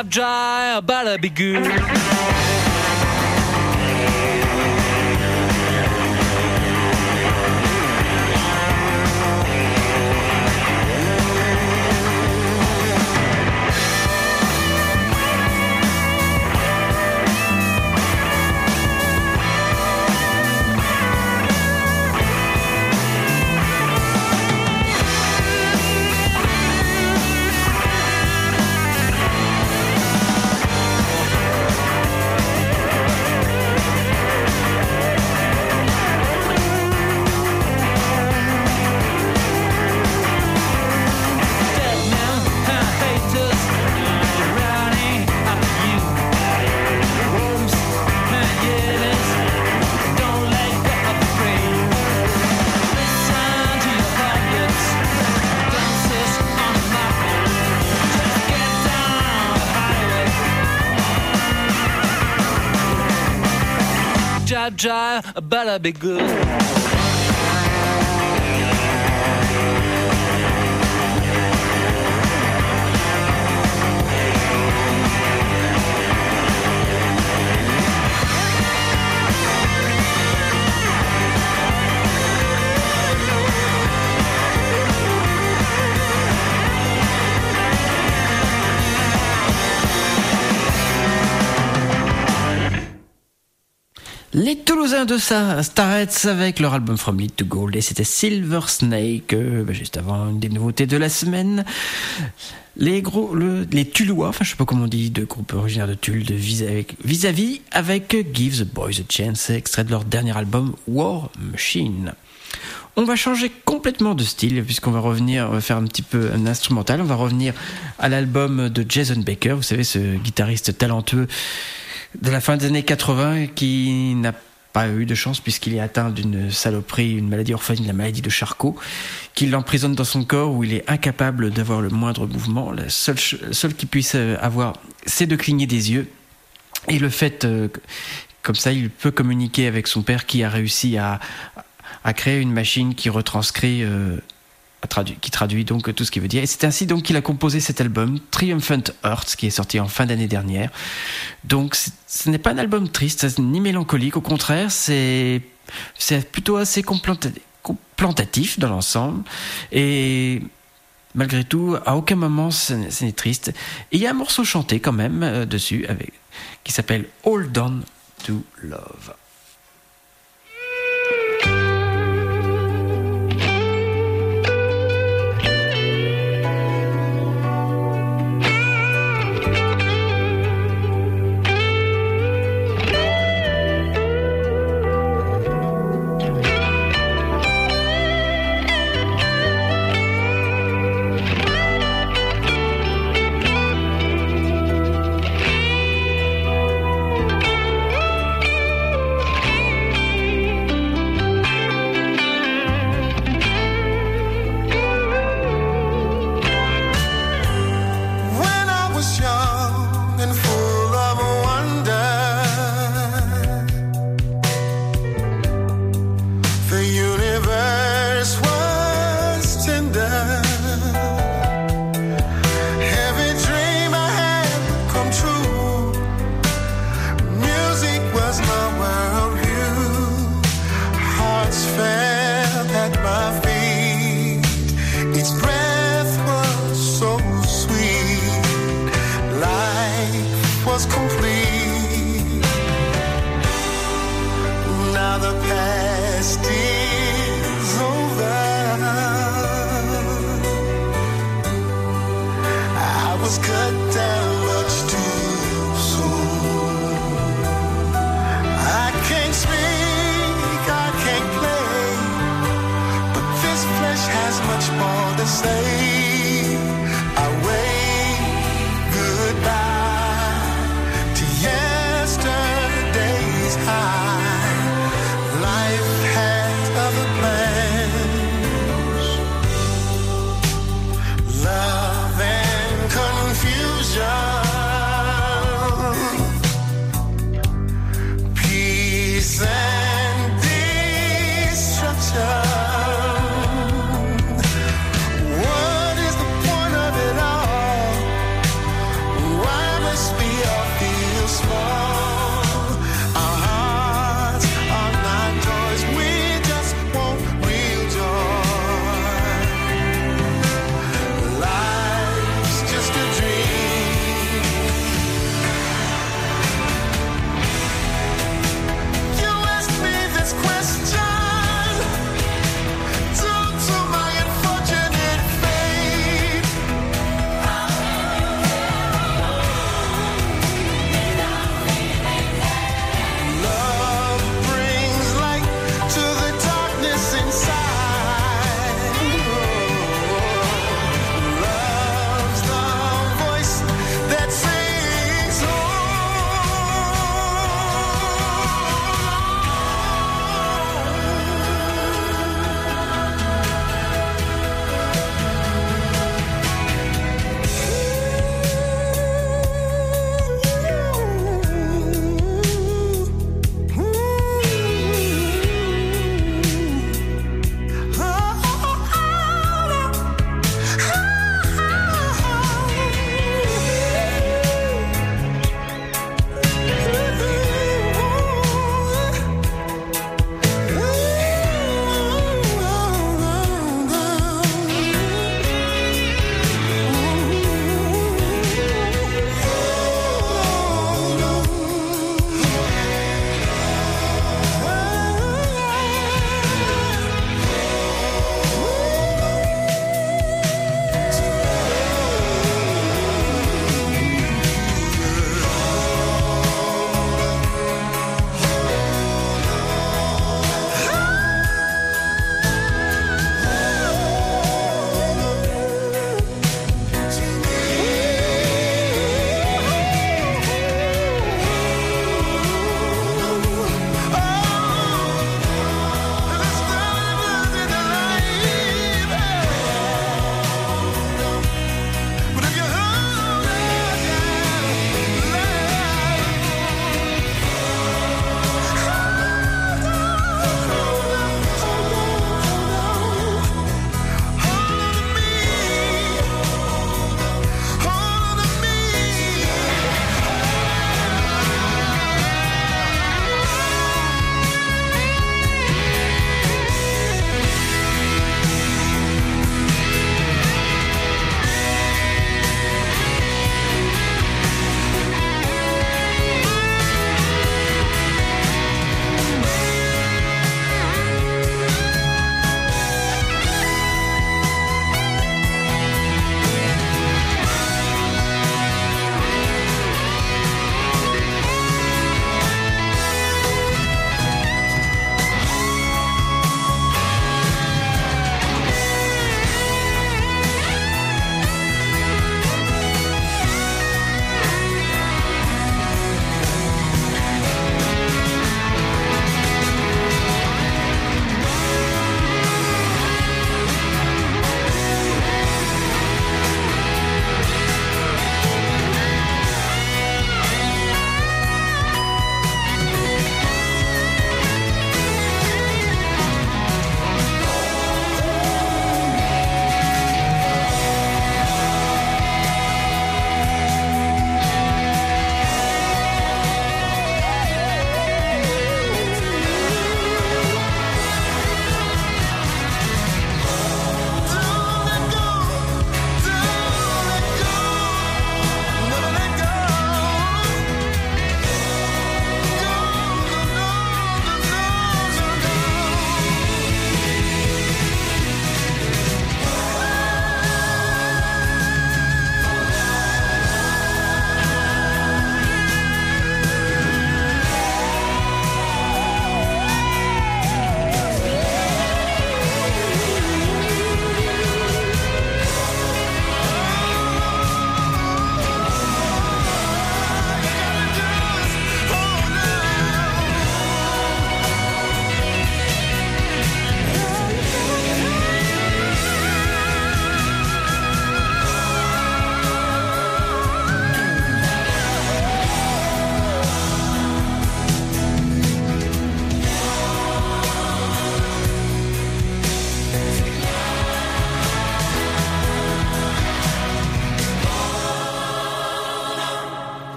drive but I better be good. Jive, jive, better be good. De ça, Starrets avec leur album From Lead to Gold et c'était Silver Snake, euh, bah, juste avant une des nouveautés de la semaine. Les gros, le, les Tuluois, enfin je sais pas comment on dit, de groupe originaire de Tulle, de vis vis-à-vis avec Give the Boys a Chance, extrait de leur dernier album War Machine. On va changer complètement de style puisqu'on va revenir, on va faire un petit peu un instrumental. On va revenir à l'album de Jason Baker, vous savez ce guitariste talentueux de la fin des années 80 qui n'a pas eu de chance puisqu'il est atteint d'une saloperie, une maladie orpheline, la maladie de Charcot, qui l'emprisonne dans son corps où il est incapable d'avoir le moindre mouvement. La seule, ch- seule qu'il puisse euh, avoir, c'est de cligner des yeux. Et le fait, euh, comme ça, il peut communiquer avec son père qui a réussi à, créer une machine qui retranscrit, euh, qui traduit donc tout ce qu'il veut dire. Et c'est ainsi donc qu'il a composé cet album, Triumphant Hearts, qui est sorti en fin d'année dernière. Donc ce n'est pas un album triste, ni mélancolique, au contraire, c'est c'est plutôt assez complanta- complantatif dans l'ensemble. Et malgré tout, à aucun moment ce n'est triste. Et il y a un morceau chanté quand même euh, dessus, avec, qui s'appelle Hold On to Love.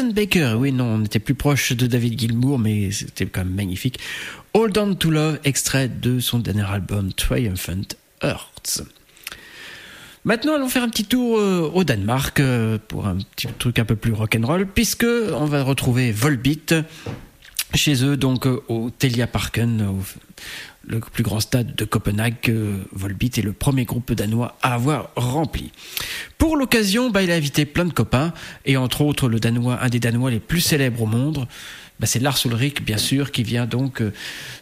Baker, oui, non, on était plus proche de David Gilmour, mais c'était quand même magnifique. Hold On to Love, extrait de son dernier album Triumphant Hearts. Maintenant, allons faire un petit tour euh, au Danemark euh, pour un petit truc un peu plus rock'n'roll, puisque on va retrouver Volbeat chez eux, donc euh, au Telia Parken, le plus grand stade de Copenhague. que Volbeat est le premier groupe danois à avoir rempli. Pour l'occasion, bah, il a invité plein de copains, et entre autres le danois, un des danois les plus célèbres au monde. Bah, c'est Lars Ulrich, bien sûr, qui vient donc euh,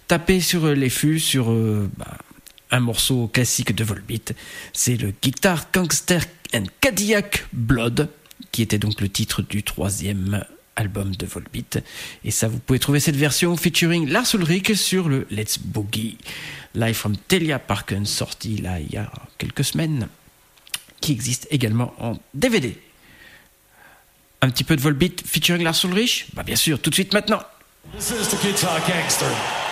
taper sur les fûts, sur euh, bah, un morceau classique de Volbeat. C'est le Guitar Gangster and Cadillac Blood, qui était donc le titre du troisième album de Volbeat. Et ça, vous pouvez trouver cette version featuring Lars Ulrich sur le Let's Boogie Live from Telia Parken, sorti là il y a quelques semaines, qui existe également en DVD. Un petit peu de Volbeat featuring Lars Ulrich? Bah bien sûr, tout de suite maintenant. This is the Guitar Gangster.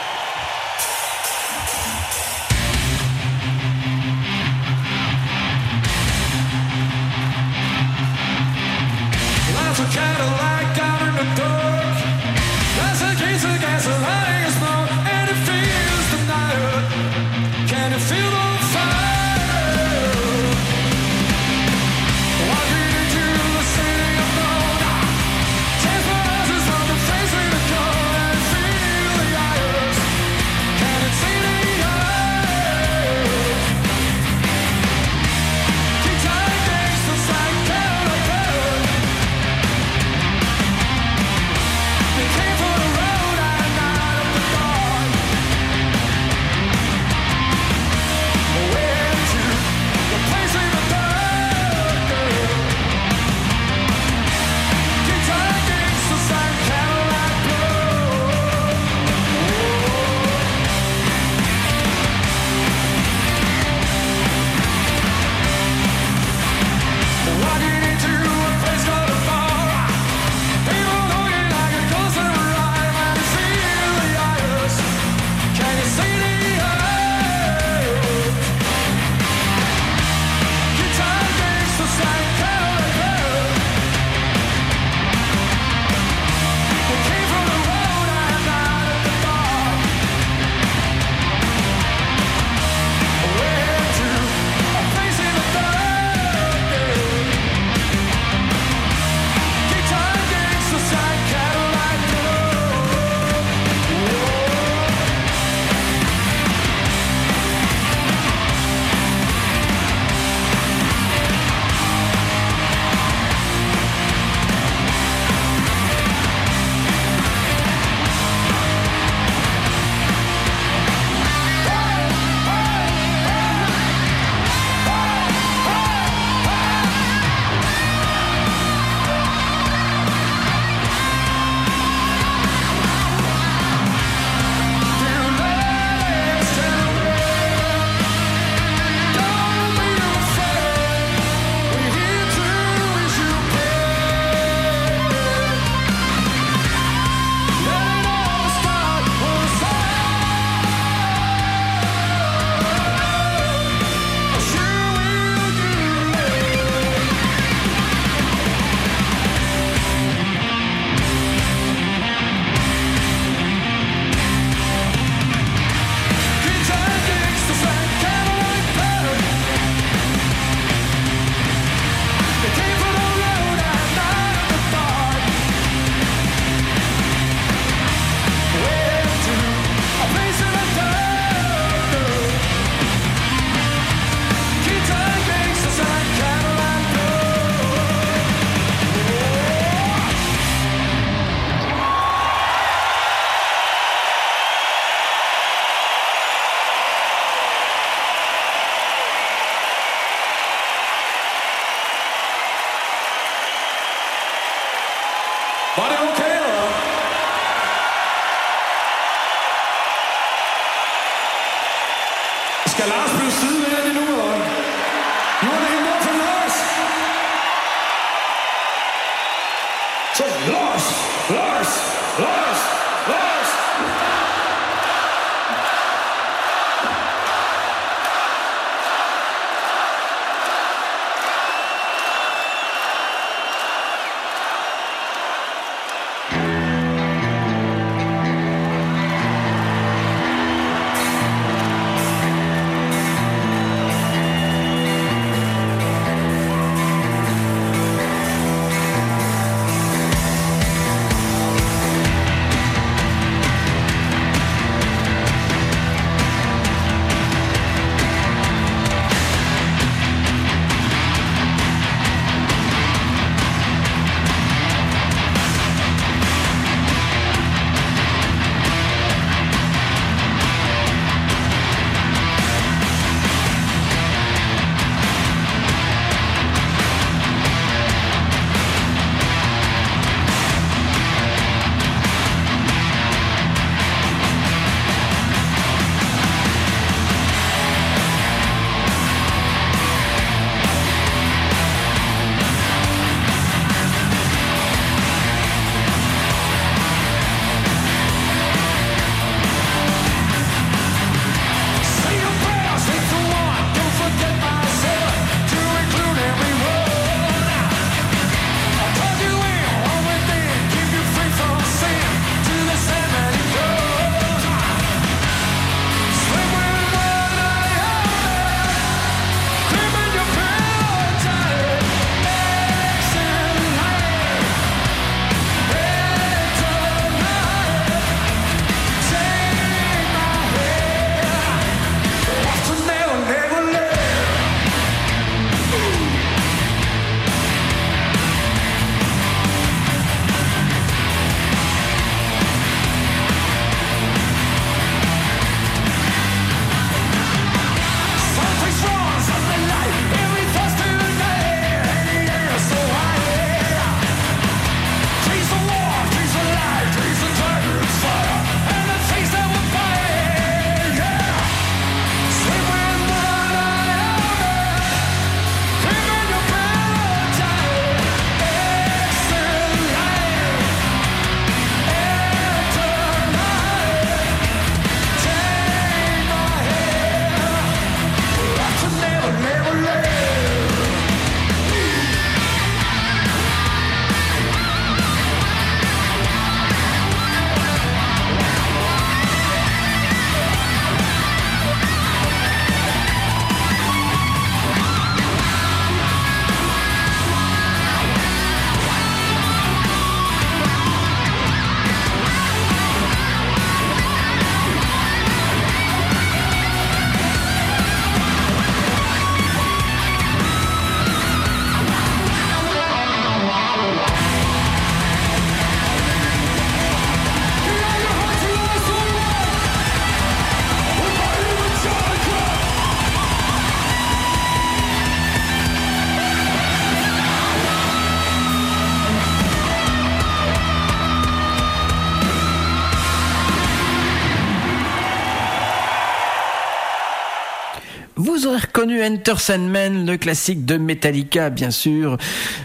Reconnu Enter Sandman, le classique de Metallica, bien sûr,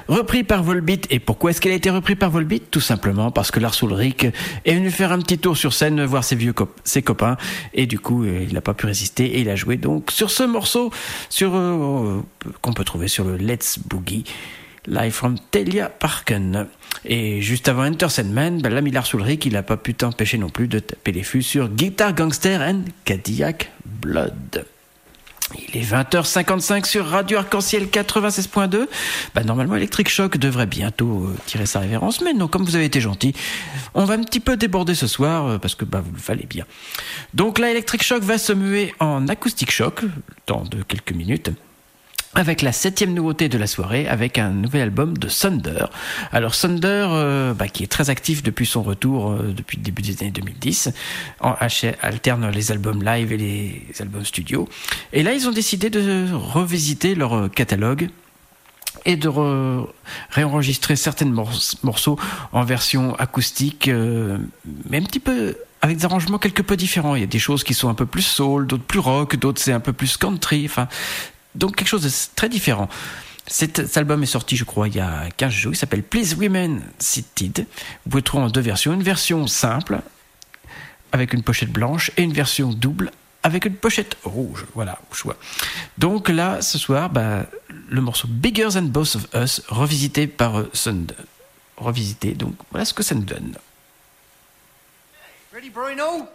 repris par Volbeat. Et pourquoi est-ce qu'elle a été repris par Volbeat? Tout simplement parce que Lars Ulrich est venu faire un petit tour sur scène, voir ses vieux ses copains, et du coup, euh, il n'a pas pu résister et il a joué donc sur ce morceau, sur euh, qu'on peut trouver sur le Let's Boogie. Live from Telia Parken. Et juste avant Enter Sandman, ben, l'ami Lars Ulrich, il n'a pas pu t'empêcher non plus de taper les fûts sur Guitar Gangster and Cadillac Blood. Il est 20h55 sur Radio Arc-en-Ciel 96.2. Bah, normalement, Electric Shock devrait bientôt euh, tirer sa révérence, mais non, comme vous avez été gentil, on va un petit peu déborder ce soir euh, parce que bah, vous le fallait bien. Donc là, Electric Shock va se muer en acoustic shock dans de quelques minutes avec la septième nouveauté de la soirée, avec un nouvel album de Thunder. Alors Thunder, euh, bah, qui est très actif depuis son retour, euh, depuis le début des années 2010, en, ach- alterne les albums live et les albums studio. Et là, ils ont décidé de revisiter leur euh, catalogue et de re- réenregistrer certains mor- morceaux en version acoustique, mais un petit peu avec des arrangements quelque peu différents. Il y a des choses qui sont un peu plus soul, d'autres plus rock, d'autres c'est un peu plus country. Enfin, donc quelque chose de très différent. Cet, album est sorti, je crois, il y a 15 jours. Il s'appelle Please Remain Seated. Vous pouvez trouver en deux versions. Une version simple, avec une pochette blanche, et une version double, avec une pochette rouge. Voilà, au choix. Donc là, ce soir, bah, le morceau Bigger Than Both of Us, revisité par euh, Thunder. Revisité, donc voilà ce que ça nous donne. Ready, Bruno?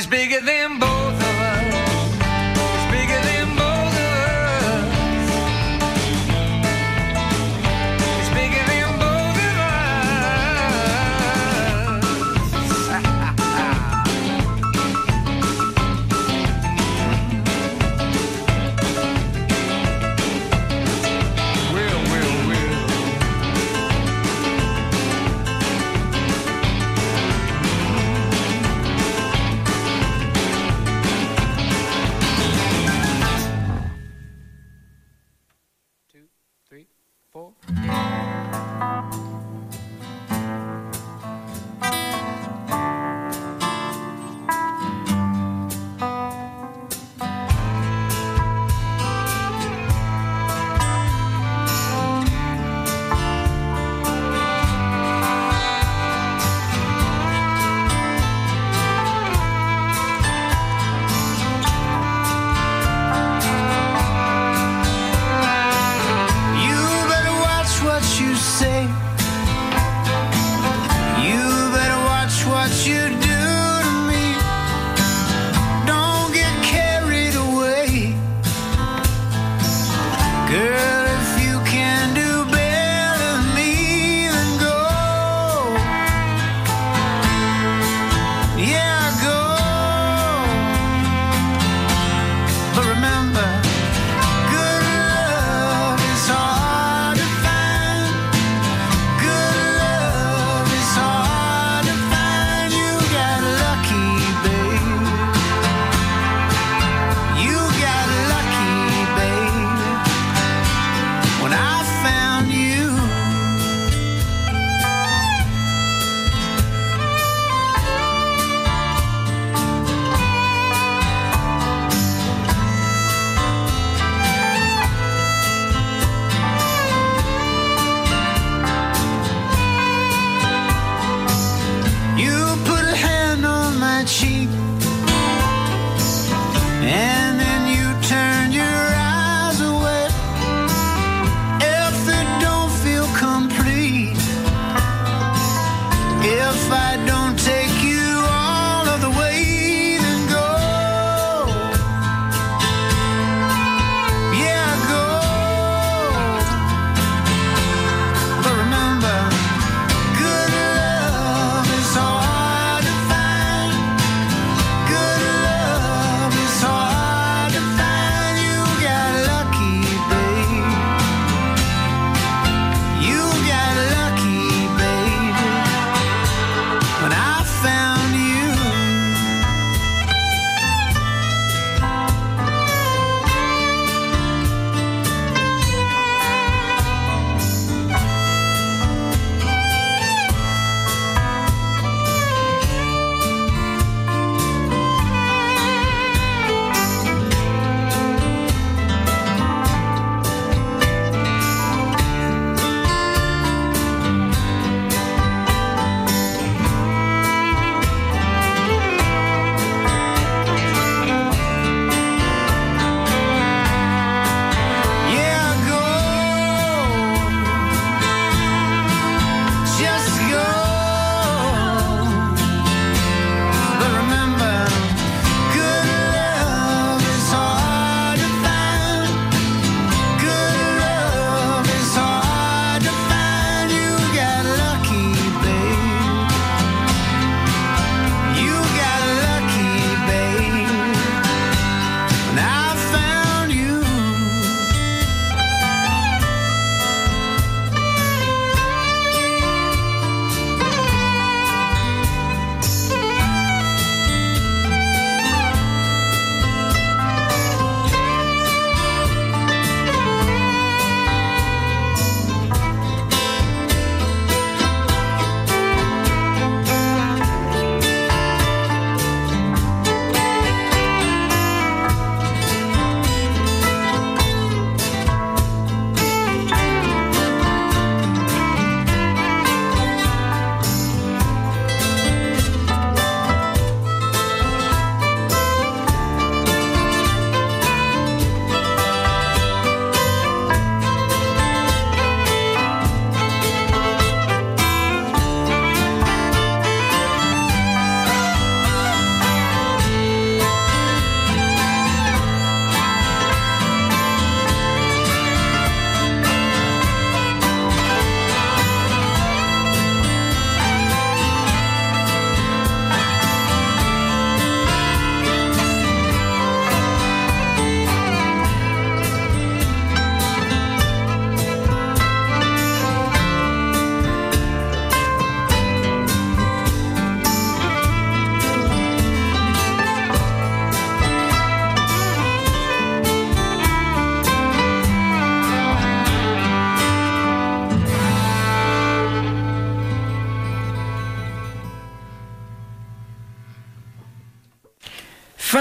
Cause it's bigger than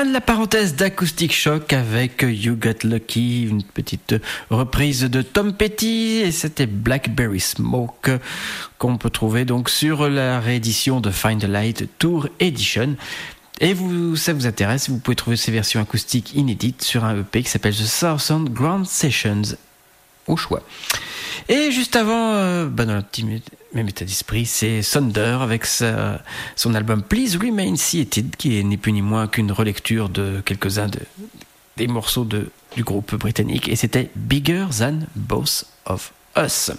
La parenthèse d'Acoustic Shock avec You Got Lucky, une petite reprise de Tom Petty et c'était Blackberry Smoke qu'on peut trouver donc sur la réédition de Find the Light Tour Edition. Et vous, ça vous intéresse, vous pouvez trouver ces versions acoustiques inédites sur un EP qui s'appelle The Southern Grand Sessions au choix. Et juste avant, euh, bah dans le petit même état d'esprit, c'est Thunder avec son album Please Remain Seated, qui est ni plus ni moins qu'une relecture de quelques-uns de- des morceaux du groupe britannique, et c'était Bigger Than Both of Us.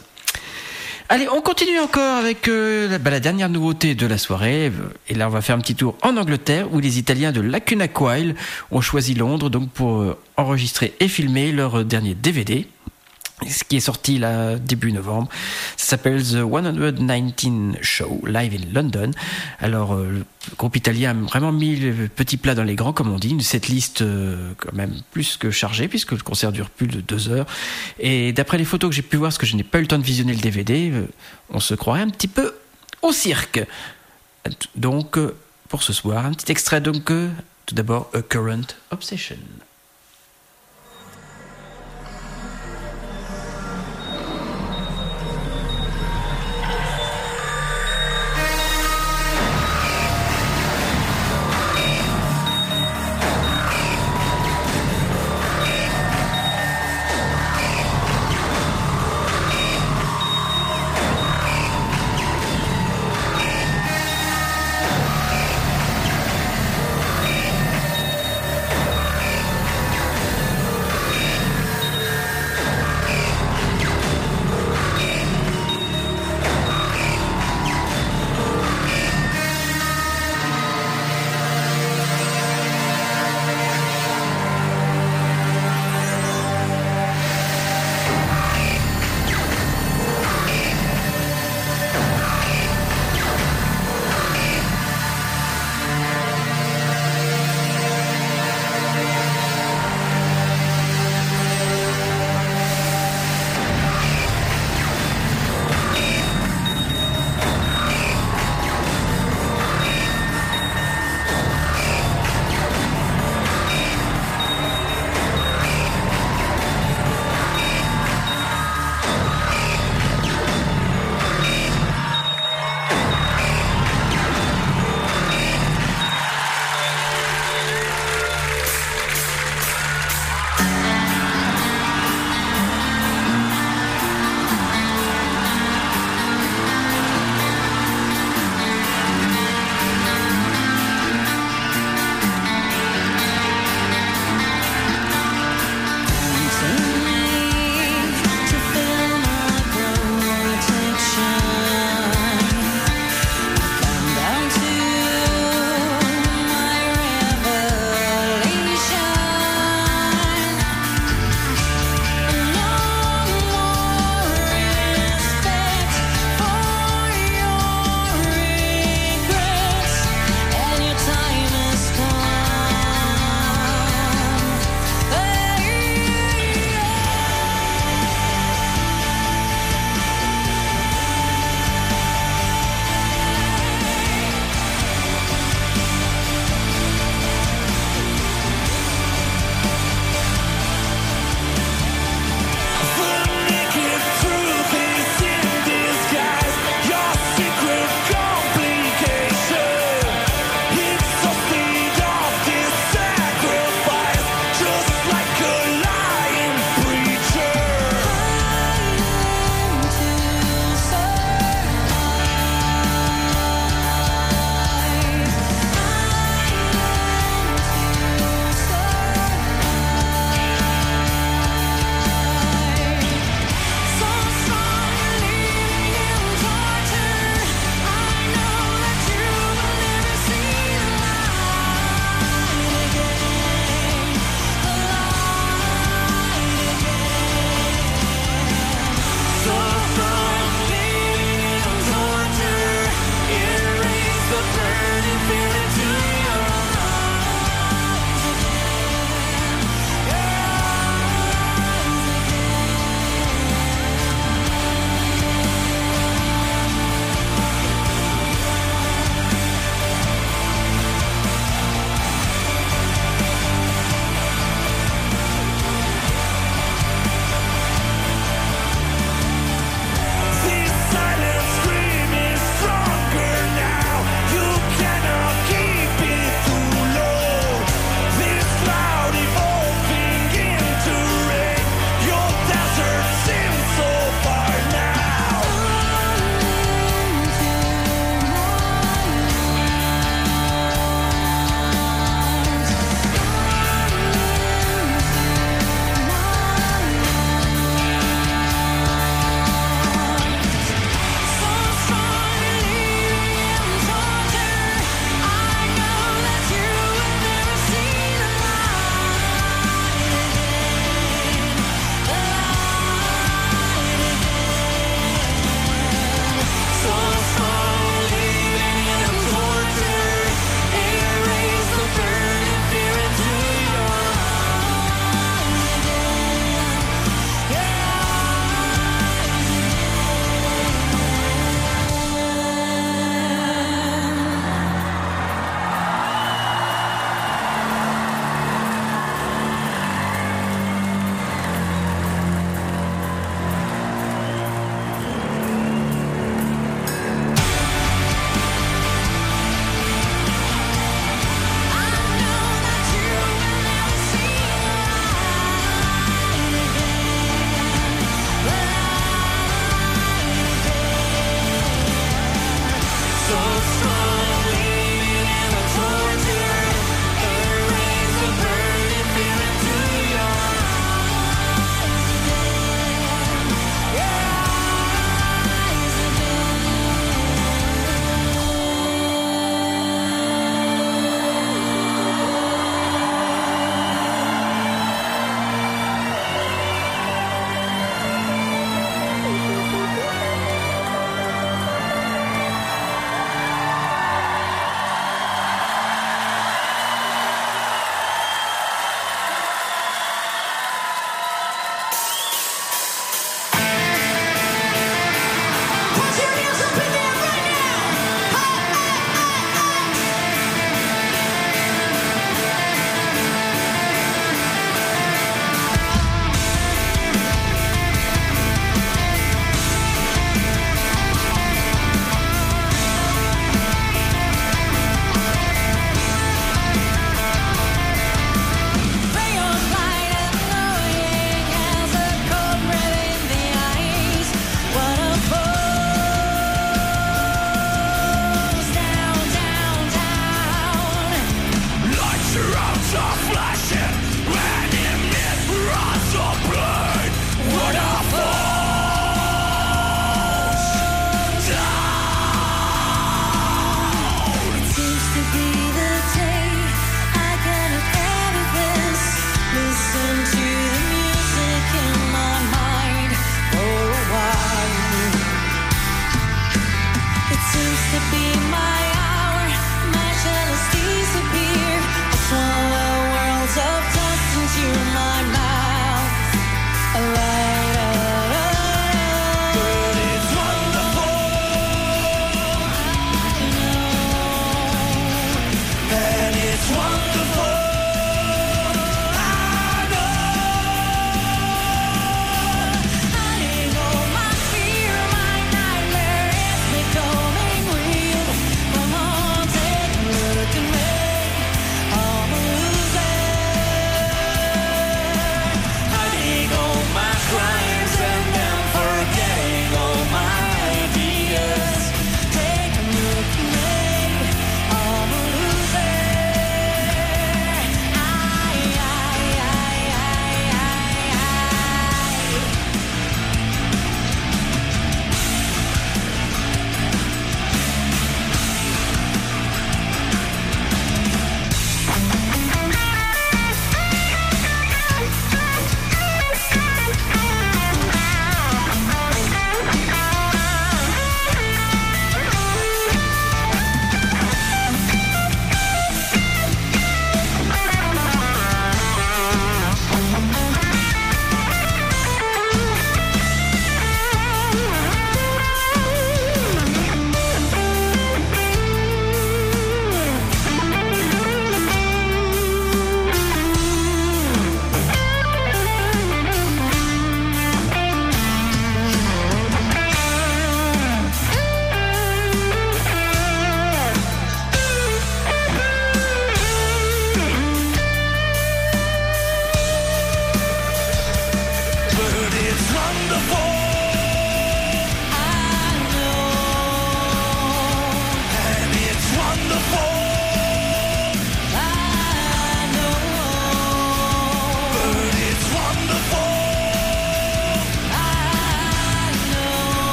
Allez, on continue encore avec euh, la, bah, la dernière nouveauté de la soirée. Et là, on va faire un petit tour en Angleterre où les Italiens de Lacuna Coil ont choisi Londres pour euh, enregistrer et filmer leur dernier DVD. Ce qui est sorti là début novembre, ça s'appelle The 119 Show Live in London. Alors euh, le groupe italien a vraiment mis le petit plat dans les grands, comme on dit. Cette liste euh, quand même plus que chargée puisque le concert dure plus de deux heures. Et d'après les photos que j'ai pu voir, parce que je n'ai pas eu le temps de visionner le DVD, euh, on se croirait un petit peu au cirque. Donc pour ce soir, un petit extrait donc tout d'abord A Current Obsession.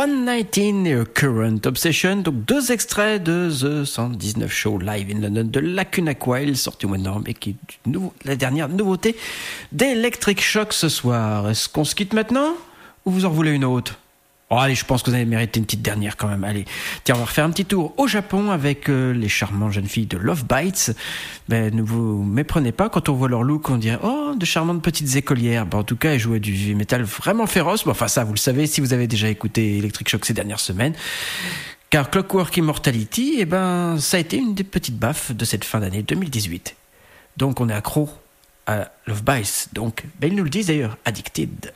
119 et A Current Obsession, donc deux extraits de The 119 Show Live in London de Lacuna Coil, sorti au mois de novembre et qui est la dernière nouveauté d'Electric Shock ce soir. Est-ce qu'on se quitte maintenant ou vous en voulez une autre? Oh, allez, je pense que vous avez mérité une petite dernière quand même. Allez, tiens, on va refaire un petit tour au Japon avec euh, les charmantes jeunes filles de Love Bites. Ben, ne vous méprenez pas quand on voit leur look, on dirait oh, de charmantes petites écolières. Ben, en tout cas, elles jouaient du metal vraiment féroce. Bon, enfin, ça, vous le savez si vous avez déjà écouté Electric Shock ces dernières semaines. Car Clockwork Immortality, eh ben, ça a été une des petites baffes de cette fin d'année 2018. Donc, on est accro à Love Bites. Donc, ben, ils nous le disent d'ailleurs, Addicted.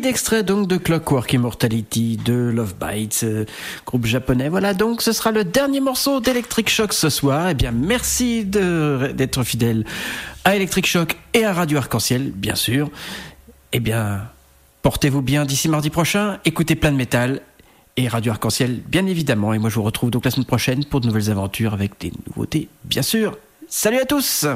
Addicted, extrait donc de Clockwork Immortality de Love Bites, euh, groupe japonais. Voilà, donc ce sera le dernier morceau d'Electric Shock ce soir. Eh bien, merci d'être fidèle à Electric Shock et à Radio Arc-en-Ciel, bien sûr. Eh bien, portez-vous bien d'ici mardi prochain, écoutez plein de métal et Radio Arc-en-Ciel, bien évidemment. Et moi, je vous retrouve donc la semaine prochaine pour de nouvelles aventures avec des nouveautés, bien sûr. Salut à tous!